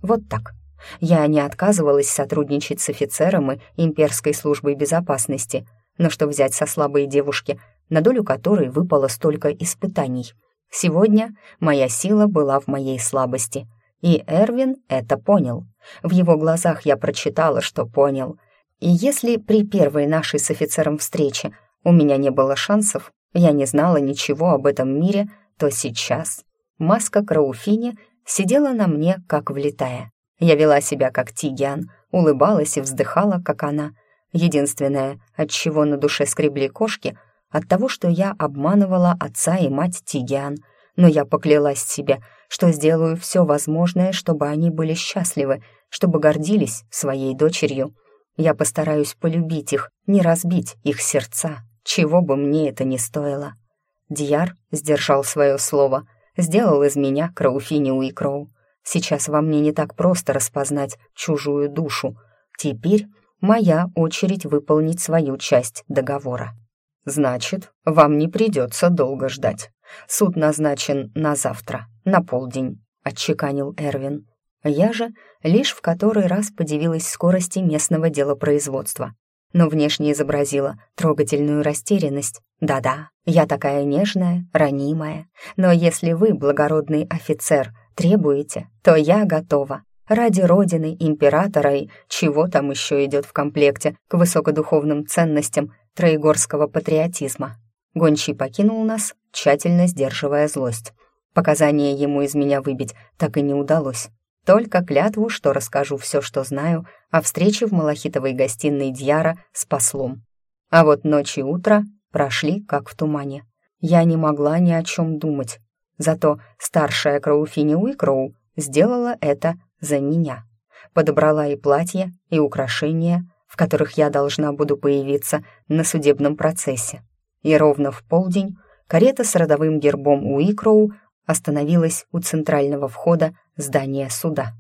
Вот так. Я не отказывалась сотрудничать с офицером и имперской службой безопасности, но что взять со слабой девушки, на долю которой выпало столько испытаний. Сегодня моя сила была в моей слабости, и Эрвин это понял. В его глазах я прочитала, что понял. И если при первой нашей с офицером встрече у меня не было шансов, я не знала ничего об этом мире, то сейчас маска Крауфини сидела на мне, как влитая. Я вела себя, как Тигиан, улыбалась и вздыхала, как она. Единственное, от чего на душе скребли кошки, от того, что я обманывала отца и мать Тигиан. Но я поклялась себе, что сделаю все возможное, чтобы они были счастливы, чтобы гордились своей дочерью. Я постараюсь полюбить их, не разбить их сердца, чего бы мне это ни стоило. Дьяр сдержал свое слово, сделал из меня Крауфини Уикроу. Сейчас во мне не так просто распознать чужую душу. Теперь моя очередь выполнить свою часть договора. Значит, вам не придется долго ждать. Суд назначен на завтра, на полдень, отчеканил Эрвин. Я же лишь в который раз подивилась скорости местного делопроизводства, но внешне изобразила трогательную растерянность. Да-да, я такая нежная, ранимая, но если вы, благородный офицер, требуете, то я готова. Ради Родины, Императора и чего там еще идет в комплекте к высокодуховным ценностям троегорского патриотизма. Гончий покинул нас, тщательно сдерживая злость. Показания ему из меня выбить так и не удалось. Только клятву, что расскажу все, что знаю, о встрече в малахитовой гостиной Дьяра с послом. А вот ночь и утро прошли, как в тумане. Я не могла ни о чем думать. Зато старшая Кроуфини Уикроу сделала это за меня. Подобрала и платье, и украшения, в которых я должна буду появиться на судебном процессе. И ровно в полдень карета с родовым гербом Уикроу остановилась у центрального входа здания суда.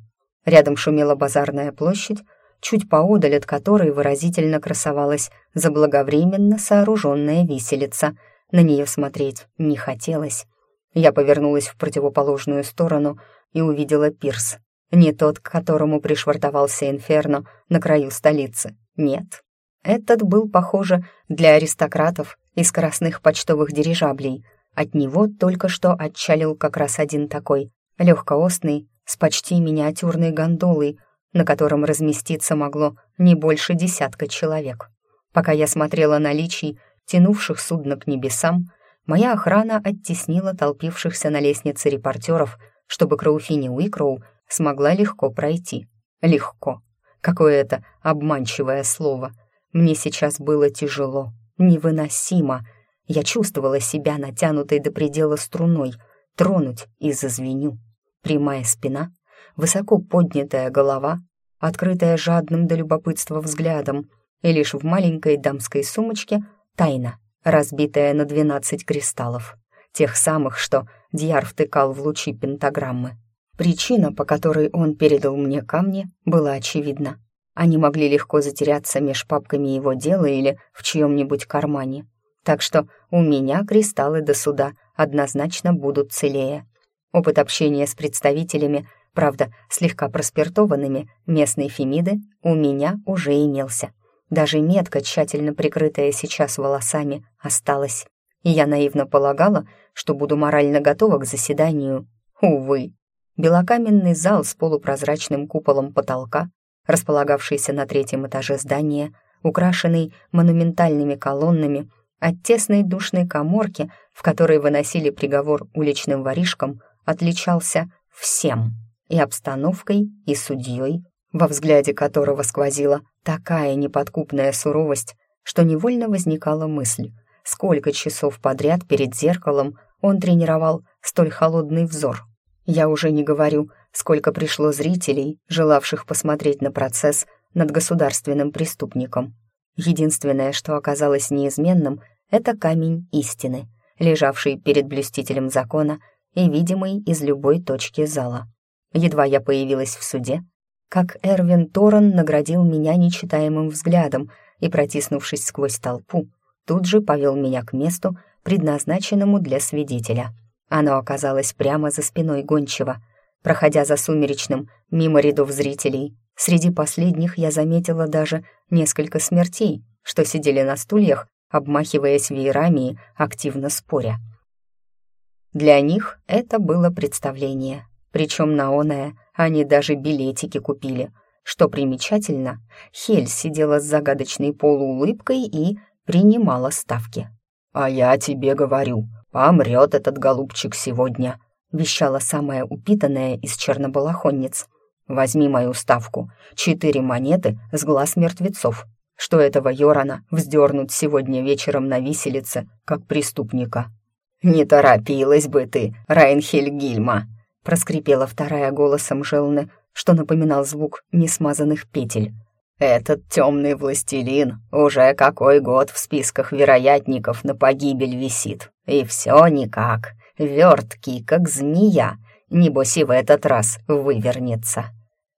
Рядом шумела базарная площадь, чуть поодаль от которой выразительно красовалась заблаговременно сооруженная виселица. На нее смотреть не хотелось. Я повернулась в противоположную сторону и увидела пирс. Не тот, к которому пришвартовался Инферно на краю столицы. Нет. Этот был, похоже, для аристократов и скоростных почтовых дирижаблей — от него только что отчалил как раз один такой, легкоостный, с почти миниатюрной гондолой, на котором разместиться могло не больше десятка человек. Пока я смотрела на личий, тянувших судно к небесам, моя охрана оттеснила толпившихся на лестнице репортеров, чтобы Крауфини Уикроу смогла легко пройти. Легко. Какое это обманчивое слово. Мне сейчас было тяжело, невыносимо — я чувствовала себя натянутой до предела струной, тронуть и зазвеню. Прямая спина, высоко поднятая голова, открытая жадным до любопытства взглядом, и лишь в маленькой дамской сумочке тайна, разбитая на двенадцать кристаллов, тех самых, что Дьяр втыкал в лучи пентаграммы. Причина, по которой он передал мне камни, была очевидна. Они могли легко затеряться меж папками его дела или в чьем-нибудь кармане так что у меня кристаллы до суда однозначно будут целее. Опыт общения с представителями, правда, слегка проспиртованными, местной Фемиды у меня уже имелся. Даже метка, тщательно прикрытая сейчас волосами, осталась. И я наивно полагала, что буду морально готова к заседанию. Увы. Белокаменный зал с полупрозрачным куполом потолка, располагавшийся на третьем этаже здания, украшенный монументальными колоннами от тесной душной коморки, в которой выносили приговор уличным воришкам, отличался всем — и обстановкой, и судьей, во взгляде которого сквозила такая неподкупная суровость, что невольно возникала мысль, сколько часов подряд перед зеркалом он тренировал столь холодный взор. Я уже не говорю, сколько пришло зрителей, желавших посмотреть на процесс над государственным преступником. Единственное, что оказалось неизменным, это камень истины, лежавший перед блюстителем закона и видимый из любой точки зала. Едва я появилась в суде, как Эрвин Торрен наградил меня нечитаемым взглядом и, протиснувшись сквозь толпу, тут же повел меня к месту, предназначенному для свидетеля. Оно оказалось прямо за спиной гончего. Проходя за сумеречным, мимо рядов зрителей, среди последних я заметила даже несколько смертей, что сидели на стульях, обмахиваясь веерами и активно споря. Для них это было представление. Причем на оное они даже билетики купили. Что примечательно, Хель сидела с загадочной полуулыбкой и принимала ставки. «А я тебе говорю, помрет этот голубчик сегодня», вещала самая упитанная из чернобалахонниц. «Возьми мою ставку. Четыре монеты с глаз мертвецов. Что этого Йорана вздернуть сегодня вечером на виселице, как преступника». «Не торопилась бы ты, Райнхель Гильма!» проскрипела вторая голосом Желны, что напоминал звук несмазанных петель. «Этот темный властелин уже какой год в списках вероятников на погибель висит. И все никак, верткий, как змея, небось и в этот раз вывернется».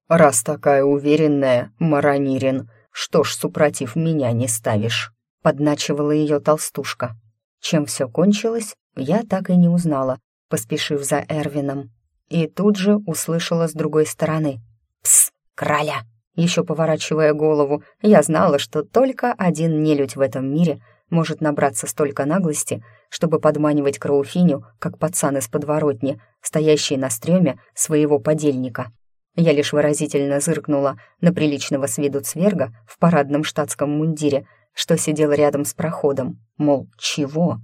«Раз такая уверенная, Маранирин, что ж, супротив меня не ставишь?» Подначивала ее толстушка. Чем все кончилось, я так и не узнала, поспешив за Эрвином. И тут же услышала с другой стороны. «Пс, краля!» Еще поворачивая голову, я знала, что только один нелюдь в этом мире может набраться столько наглости, чтобы подманивать Крауфиню, как пацан из подворотни, стоящий на стреме своего подельника. Я лишь выразительно зыркнула на приличного с виду цверга в парадном штатском мундире, что сидел рядом с проходом, мол, чего?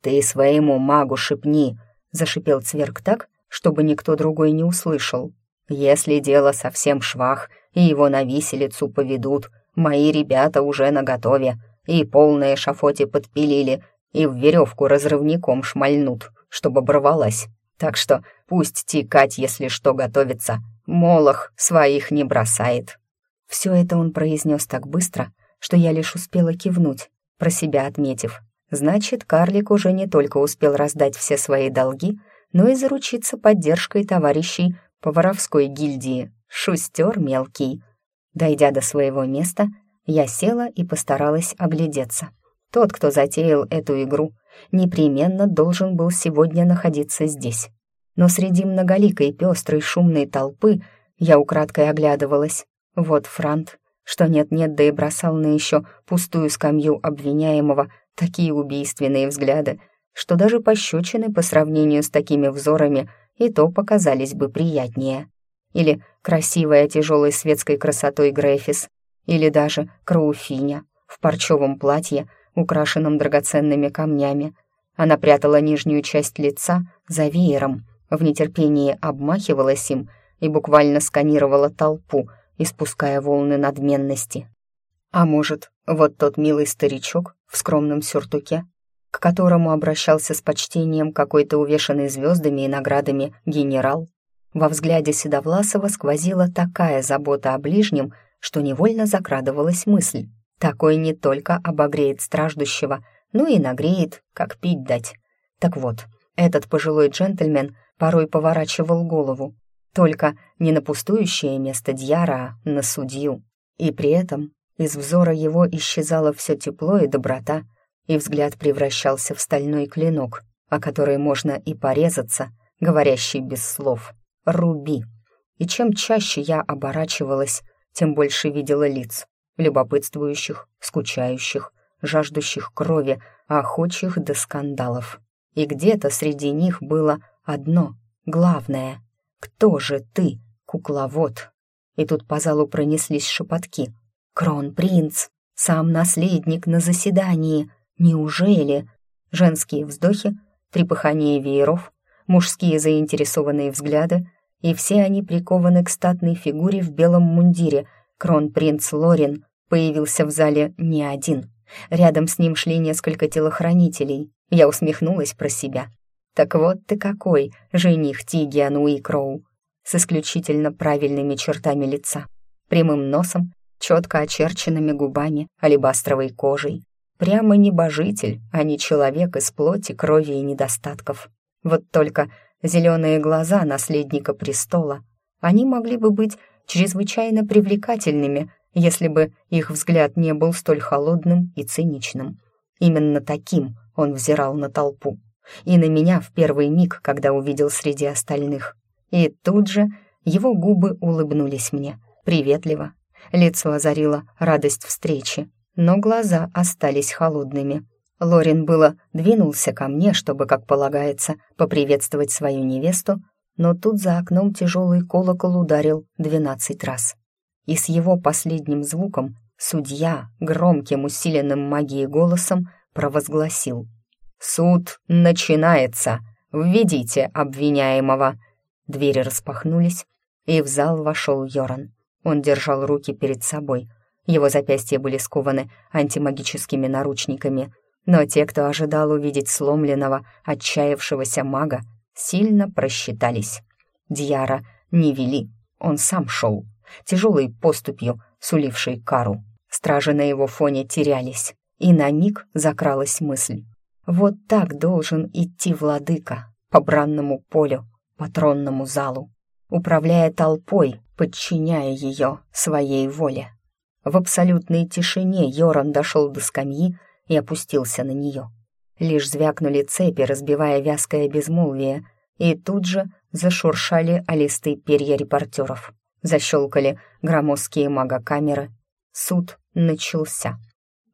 «Ты своему магу шепни!» — зашипел цверг так, чтобы никто другой не услышал. «Если дело совсем швах, и его на виселицу поведут, мои ребята уже наготове, и полные шафоти подпилили, и в веревку разрывником шмальнут, чтобы оборвалась. Так что пусть тикать, если что, готовится. Молох своих не бросает». Все это он произнес так быстро, что я лишь успела кивнуть, про себя отметив. Значит, карлик уже не только успел раздать все свои долги, но и заручиться поддержкой товарищей по воровской гильдии. Шустер мелкий. Дойдя до своего места, я села и постаралась оглядеться. Тот, кто затеял эту игру, непременно должен был сегодня находиться здесь. Но среди многоликой пестрой шумной толпы я украдкой оглядывалась. Вот Франт, что нет-нет, да и бросал на еще пустую скамью обвиняемого такие убийственные взгляды, что даже пощечины по сравнению с такими взорами и то показались бы приятнее. Или красивая тяжелой светской красотой Грейфис, или даже Крауфиня в парчевом платье, украшенном драгоценными камнями. Она прятала нижнюю часть лица за веером, в нетерпении обмахивалась им и буквально сканировала толпу, испуская волны надменности. А может, вот тот милый старичок в скромном сюртуке к которому обращался с почтением какой-то увешанный звездами и наградами генерал. Во взгляде Седовласова сквозила такая забота о ближнем, что невольно закрадывалась мысль. Такой не только обогреет страждущего, но и нагреет, как пить дать. Так вот, этот пожилой джентльмен порой поворачивал голову, только не на пустующее место Дьяра, а на судью. И при этом из взора его исчезало все тепло и доброта, и взгляд превращался в стальной клинок, о который можно и порезаться, говорящий без слов. «Руби!» И чем чаще я оборачивалась, тем больше видела лиц, любопытствующих, скучающих, жаждущих крови, охочих до скандалов. И где-то среди них было одно, главное. «Кто же ты, кукловод?» И тут по залу пронеслись шепотки. «Кронпринц! Сам наследник на заседании! Неужели? Женские вздохи, трепыхание вееров, мужские заинтересованные взгляды, и все они прикованы к статной фигуре в белом мундире. Кронпринц Лорин появился в зале не один. Рядом с ним шли несколько телохранителей. Я усмехнулась про себя. Так вот ты какой, жених Тигиан Уикроу, с исключительно правильными чертами лица, прямым носом, четко очерченными губами, алебастровой кожей, Прямо небожитель, а не человек из плоти, крови и недостатков. Вот только зеленые глаза наследника престола, они могли бы быть чрезвычайно привлекательными, если бы их взгляд не был столь холодным и циничным. Именно таким он взирал на толпу. И на меня в первый миг, когда увидел среди остальных. И тут же его губы улыбнулись мне, приветливо. Лицо озарило радость встречи, но глаза остались холодными. Лорин было двинулся ко мне, чтобы, как полагается, поприветствовать свою невесту, но тут за окном тяжелый колокол ударил двенадцать раз. И с его последним звуком судья громким усиленным магией голосом провозгласил «Суд начинается! Введите обвиняемого!» Двери распахнулись, и в зал вошел Йоран. Он держал руки перед собой. Его запястья были скованы антимагическими наручниками — но те, кто ожидал увидеть сломленного, отчаявшегося мага, сильно просчитались. Дьяра не вели, он сам шел, тяжелой поступью, сулившей кару. Стражи на его фоне терялись, и на миг закралась мысль. Вот так должен идти владыка по бранному полю, по тронному залу, управляя толпой, подчиняя ее своей воле. В абсолютной тишине Йоран дошел до скамьи, и опустился на нее. Лишь звякнули цепи, разбивая вязкое безмолвие, и тут же зашуршали олистые перья репортеров. Защелкали громоздкие магокамеры. Суд начался.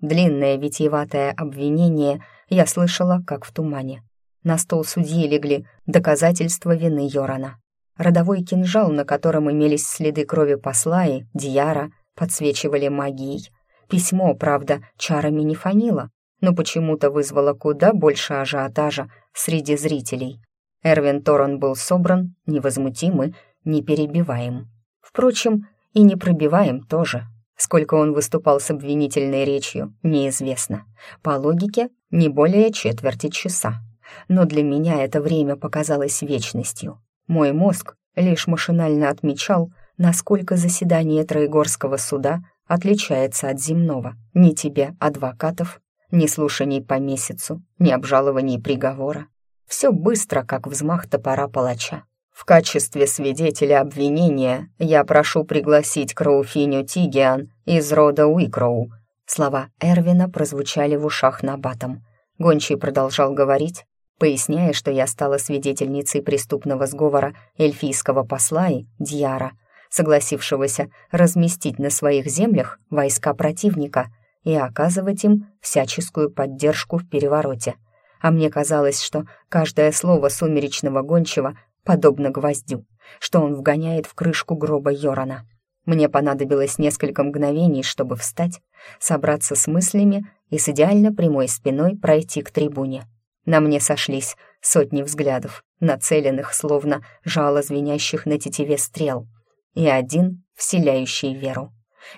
Длинное витиеватое обвинение я слышала, как в тумане. На стол судьи легли доказательства вины Йорана. Родовой кинжал, на котором имелись следы крови посла и Дьяра, подсвечивали магией — Письмо, правда, чарами не фанило, но почему-то вызвало куда больше ажиотажа среди зрителей. Эрвин Торрен был собран, невозмутим и неперебиваем. Впрочем, и не пробиваем тоже. Сколько он выступал с обвинительной речью, неизвестно. По логике, не более четверти часа. Но для меня это время показалось вечностью. Мой мозг лишь машинально отмечал, насколько заседание Троегорского суда отличается от земного. Ни тебе, адвокатов, ни слушаний по месяцу, ни обжалований приговора. Все быстро, как взмах топора палача. В качестве свидетеля обвинения я прошу пригласить Кроуфиню Тигиан из рода Уикроу. Слова Эрвина прозвучали в ушах набатом. Гончий продолжал говорить, поясняя, что я стала свидетельницей преступного сговора эльфийского посла и Дьяра, согласившегося разместить на своих землях войска противника и оказывать им всяческую поддержку в перевороте. А мне казалось, что каждое слово сумеречного гончего подобно гвоздю, что он вгоняет в крышку гроба Йорана. Мне понадобилось несколько мгновений, чтобы встать, собраться с мыслями и с идеально прямой спиной пройти к трибуне. На мне сошлись сотни взглядов, нацеленных, словно жало звенящих на тетиве стрел — и один, вселяющий веру.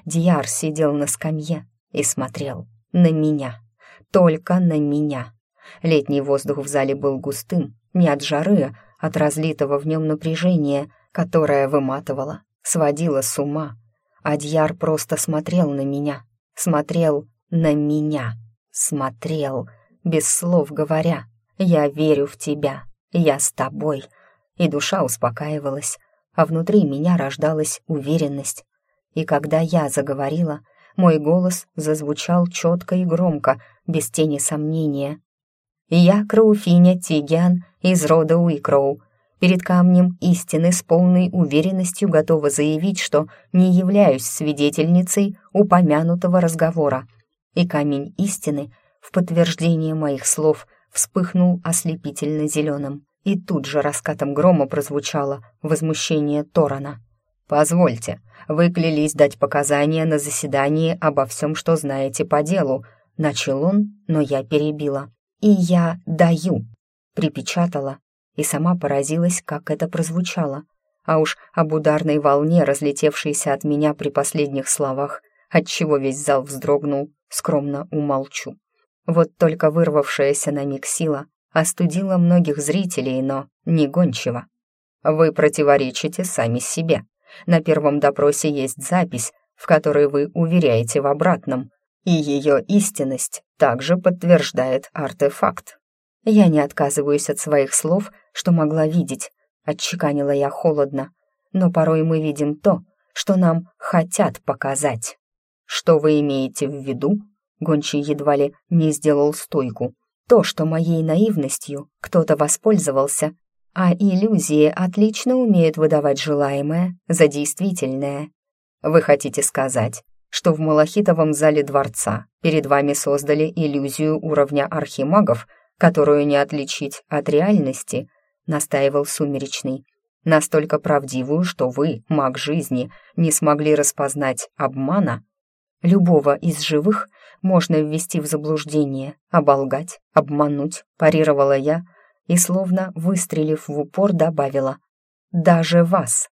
Дьяр сидел на скамье и смотрел на меня, только на меня. Летний воздух в зале был густым, не от жары, от разлитого в нем напряжения, которое выматывало, сводило с ума. А Дьяр просто смотрел на меня, смотрел на меня, смотрел, без слов говоря, «Я верю в тебя, я с тобой», и душа успокаивалась, а внутри меня рождалась уверенность. И когда я заговорила, мой голос зазвучал четко и громко, без тени сомнения. «Я Кроуфиня Тигиан из рода Уикроу. Перед камнем истины с полной уверенностью готова заявить, что не являюсь свидетельницей упомянутого разговора. И камень истины в подтверждение моих слов вспыхнул ослепительно зеленым и тут же раскатом грома прозвучало возмущение Торана. «Позвольте, вы клялись дать показания на заседании обо всем, что знаете по делу», — начал он, но я перебила. «И я даю», — припечатала, и сама поразилась, как это прозвучало. А уж об ударной волне, разлетевшейся от меня при последних словах, отчего весь зал вздрогнул, скромно умолчу. Вот только вырвавшаяся на миг сила остудила многих зрителей, но не гончего. Вы противоречите сами себе. На первом допросе есть запись, в которой вы уверяете в обратном, и ее истинность также подтверждает артефакт. Я не отказываюсь от своих слов, что могла видеть, отчеканила я холодно, но порой мы видим то, что нам хотят показать. Что вы имеете в виду? Гончий едва ли не сделал стойку. То, что моей наивностью кто-то воспользовался, а иллюзии отлично умеют выдавать желаемое за действительное. Вы хотите сказать, что в Малахитовом зале дворца перед вами создали иллюзию уровня архимагов, которую не отличить от реальности, настаивал Сумеречный. Настолько правдивую, что вы, маг жизни, не смогли распознать обмана. Любого из живых можно ввести в заблуждение, оболгать, обмануть, парировала я и, словно выстрелив в упор, добавила «Даже вас».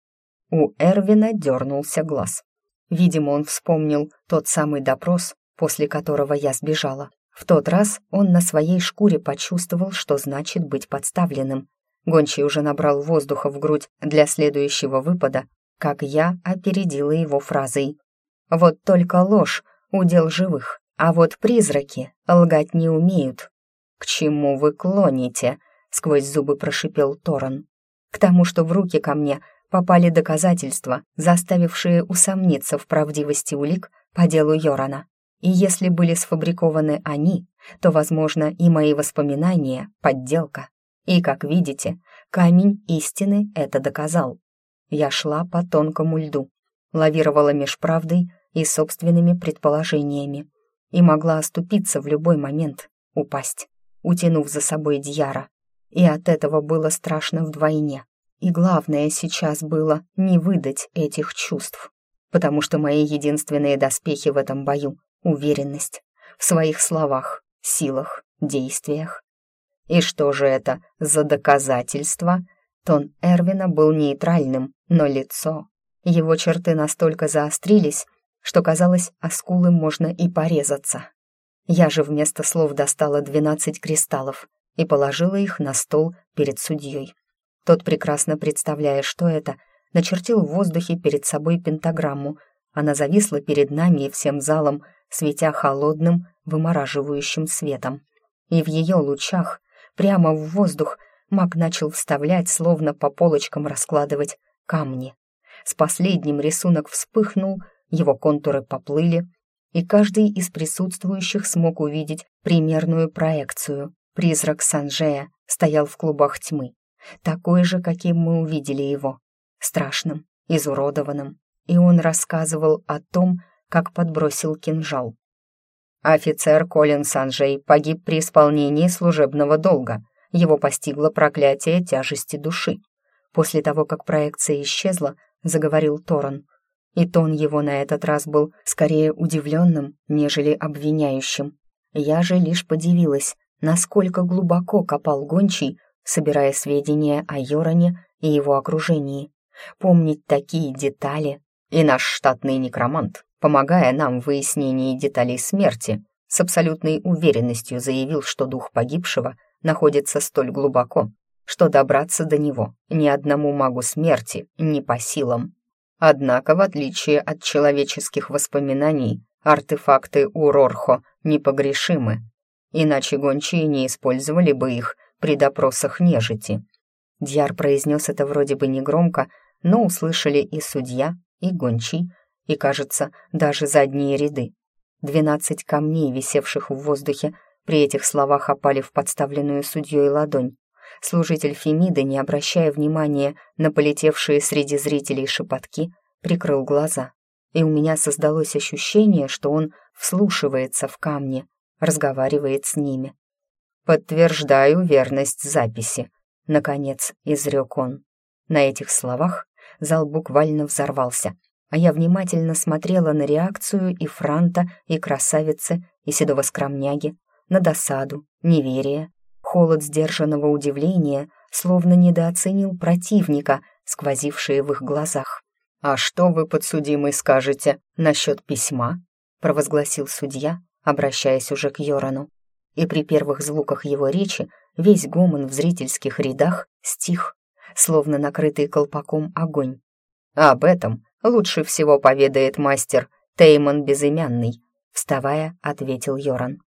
У Эрвина дернулся глаз. Видимо, он вспомнил тот самый допрос, после которого я сбежала. В тот раз он на своей шкуре почувствовал, что значит быть подставленным. Гончий уже набрал воздуха в грудь для следующего выпада, как я опередила его фразой. «Вот только ложь — удел живых, а вот призраки лгать не умеют». «К чему вы клоните?» — сквозь зубы прошипел Торан. «К тому, что в руки ко мне попали доказательства, заставившие усомниться в правдивости улик по делу Йорана. И если были сфабрикованы они, то, возможно, и мои воспоминания — подделка. И, как видите, камень истины это доказал. Я шла по тонкому льду, лавировала меж правдой и собственными предположениями и могла оступиться в любой момент, упасть, утянув за собой Дьяра. И от этого было страшно вдвойне. И главное сейчас было не выдать этих чувств, потому что мои единственные доспехи в этом бою — уверенность в своих словах, силах, действиях. И что же это за доказательство? Тон Эрвина был нейтральным, но лицо... Его черты настолько заострились, что казалось, о скулы можно и порезаться. Я же вместо слов достала двенадцать кристаллов и положила их на стол перед судьей. Тот, прекрасно представляя, что это, начертил в воздухе перед собой пентаграмму. Она зависла перед нами и всем залом, светя холодным, вымораживающим светом. И в ее лучах, прямо в воздух, маг начал вставлять, словно по полочкам раскладывать, камни. С последним рисунок вспыхнул, его контуры поплыли, и каждый из присутствующих смог увидеть примерную проекцию. Призрак Санжея стоял в клубах тьмы, такой же, каким мы увидели его, страшным, изуродованным, и он рассказывал о том, как подбросил кинжал. Офицер Колин Санжей погиб при исполнении служебного долга. Его постигло проклятие тяжести души. После того, как проекция исчезла, заговорил Торан. И тон его на этот раз был скорее удивленным, нежели обвиняющим. Я же лишь подивилась, насколько глубоко копал гончий собирая сведения о Йоране и его окружении. Помнить такие детали. И наш штатный некромант, помогая нам в выяснении деталей смерти, с абсолютной уверенностью заявил, что дух погибшего находится столь глубоко, что добраться до него ни одному магу смерти не по силам. Однако, в отличие от человеческих воспоминаний, артефакты у Рорхо непогрешимы, иначе гончие не использовали бы их при допросах нежити. Дьяр произнес это вроде бы негромко, но услышали и судья, и гончий, и, кажется, даже задние ряды. Двенадцать камней, висевших в воздухе, при этих словах опали в подставленную судьей ладонь. Служитель Фемиды, не обращая внимания на полетевшие среди зрителей шепотки, прикрыл глаза. И у меня создалось ощущение, что он вслушивается в камни, разговаривает с ними. «Подтверждаю верность записи», — наконец изрек он. На этих словах зал буквально взорвался, а я внимательно смотрела на реакцию и Франта, и красавицы, и седого скромняги, на досаду, неверие, холод сдержанного удивления, словно недооценил противника, сквозившие в их глазах. «А что вы, подсудимый, скажете насчет письма?» — провозгласил судья, обращаясь уже к Йорану и при первых звуках его речи весь гомон в зрительских рядах стих, словно накрытый колпаком огонь. Об этом лучше всего поведает мастер Теймон Безымянный, вставая, ответил Йоран.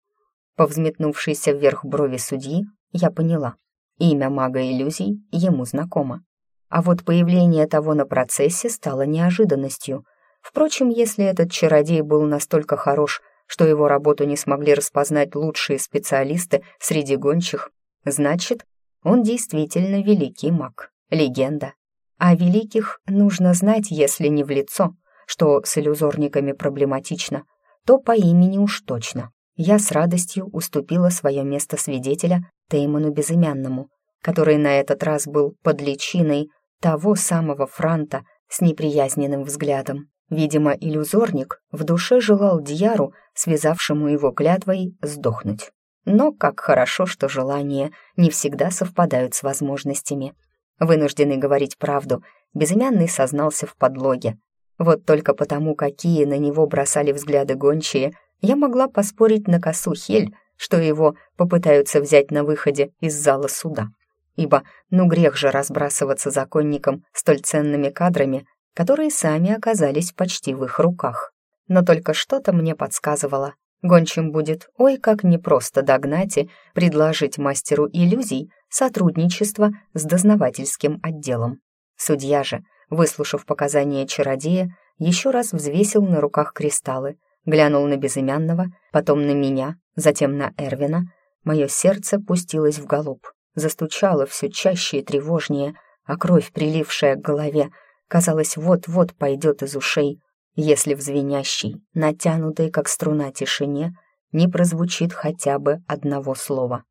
По взметнувшейся вверх брови судьи я поняла, имя мага иллюзий ему знакомо. А вот появление того на процессе стало неожиданностью. Впрочем, если этот чародей был настолько хорош, что его работу не смогли распознать лучшие специалисты среди гончих, значит, он действительно великий маг, легенда. А великих нужно знать, если не в лицо, что с иллюзорниками проблематично, то по имени уж точно. Я с радостью уступила свое место свидетеля Теймону Безымянному, который на этот раз был под личиной того самого Франта с неприязненным взглядом. Видимо, иллюзорник в душе желал Дьяру, связавшему его клятвой, сдохнуть. Но как хорошо, что желания не всегда совпадают с возможностями. Вынужденный говорить правду, безымянный сознался в подлоге. Вот только потому, какие на него бросали взгляды гончие, я могла поспорить на косу Хель, что его попытаются взять на выходе из зала суда. Ибо ну грех же разбрасываться законникам столь ценными кадрами, которые сами оказались почти в их руках. Но только что-то мне подсказывало, Гончим будет ой как непросто догнать и предложить мастеру иллюзий сотрудничество с дознавательским отделом. Судья же, выслушав показания чародея, еще раз взвесил на руках кристаллы, глянул на безымянного, потом на меня, затем на Эрвина. Мое сердце пустилось в галоп, застучало все чаще и тревожнее, а кровь, прилившая к голове, казалось, вот-вот пойдет из ушей, если в звенящей, натянутой как струна тишине, не прозвучит хотя бы одного слова.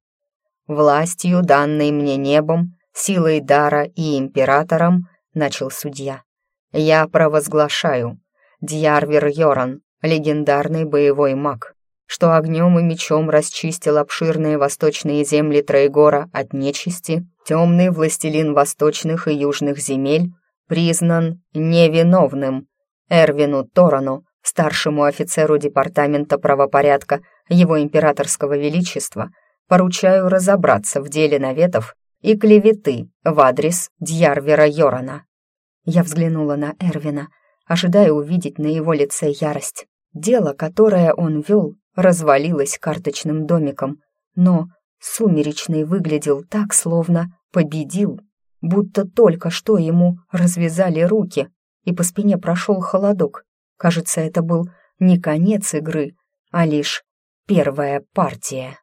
«Властью, данной мне небом, силой дара и императором», — начал судья, — «я провозглашаю, Дьярвер Йоран, легендарный боевой маг, что огнем и мечом расчистил обширные восточные земли Троегора от нечисти, темный властелин восточных и южных земель, признан невиновным Эрвину Торану, старшему офицеру Департамента правопорядка Его Императорского Величества, поручаю разобраться в деле наветов и клеветы в адрес Дьярвера Йорана. Я взглянула на Эрвина, ожидая увидеть на его лице ярость. Дело, которое он вел, развалилось карточным домиком, но Сумеречный выглядел так, словно победил, будто только что ему развязали руки и по спине прошел холодок. Кажется, это был не конец игры, а лишь первая партия.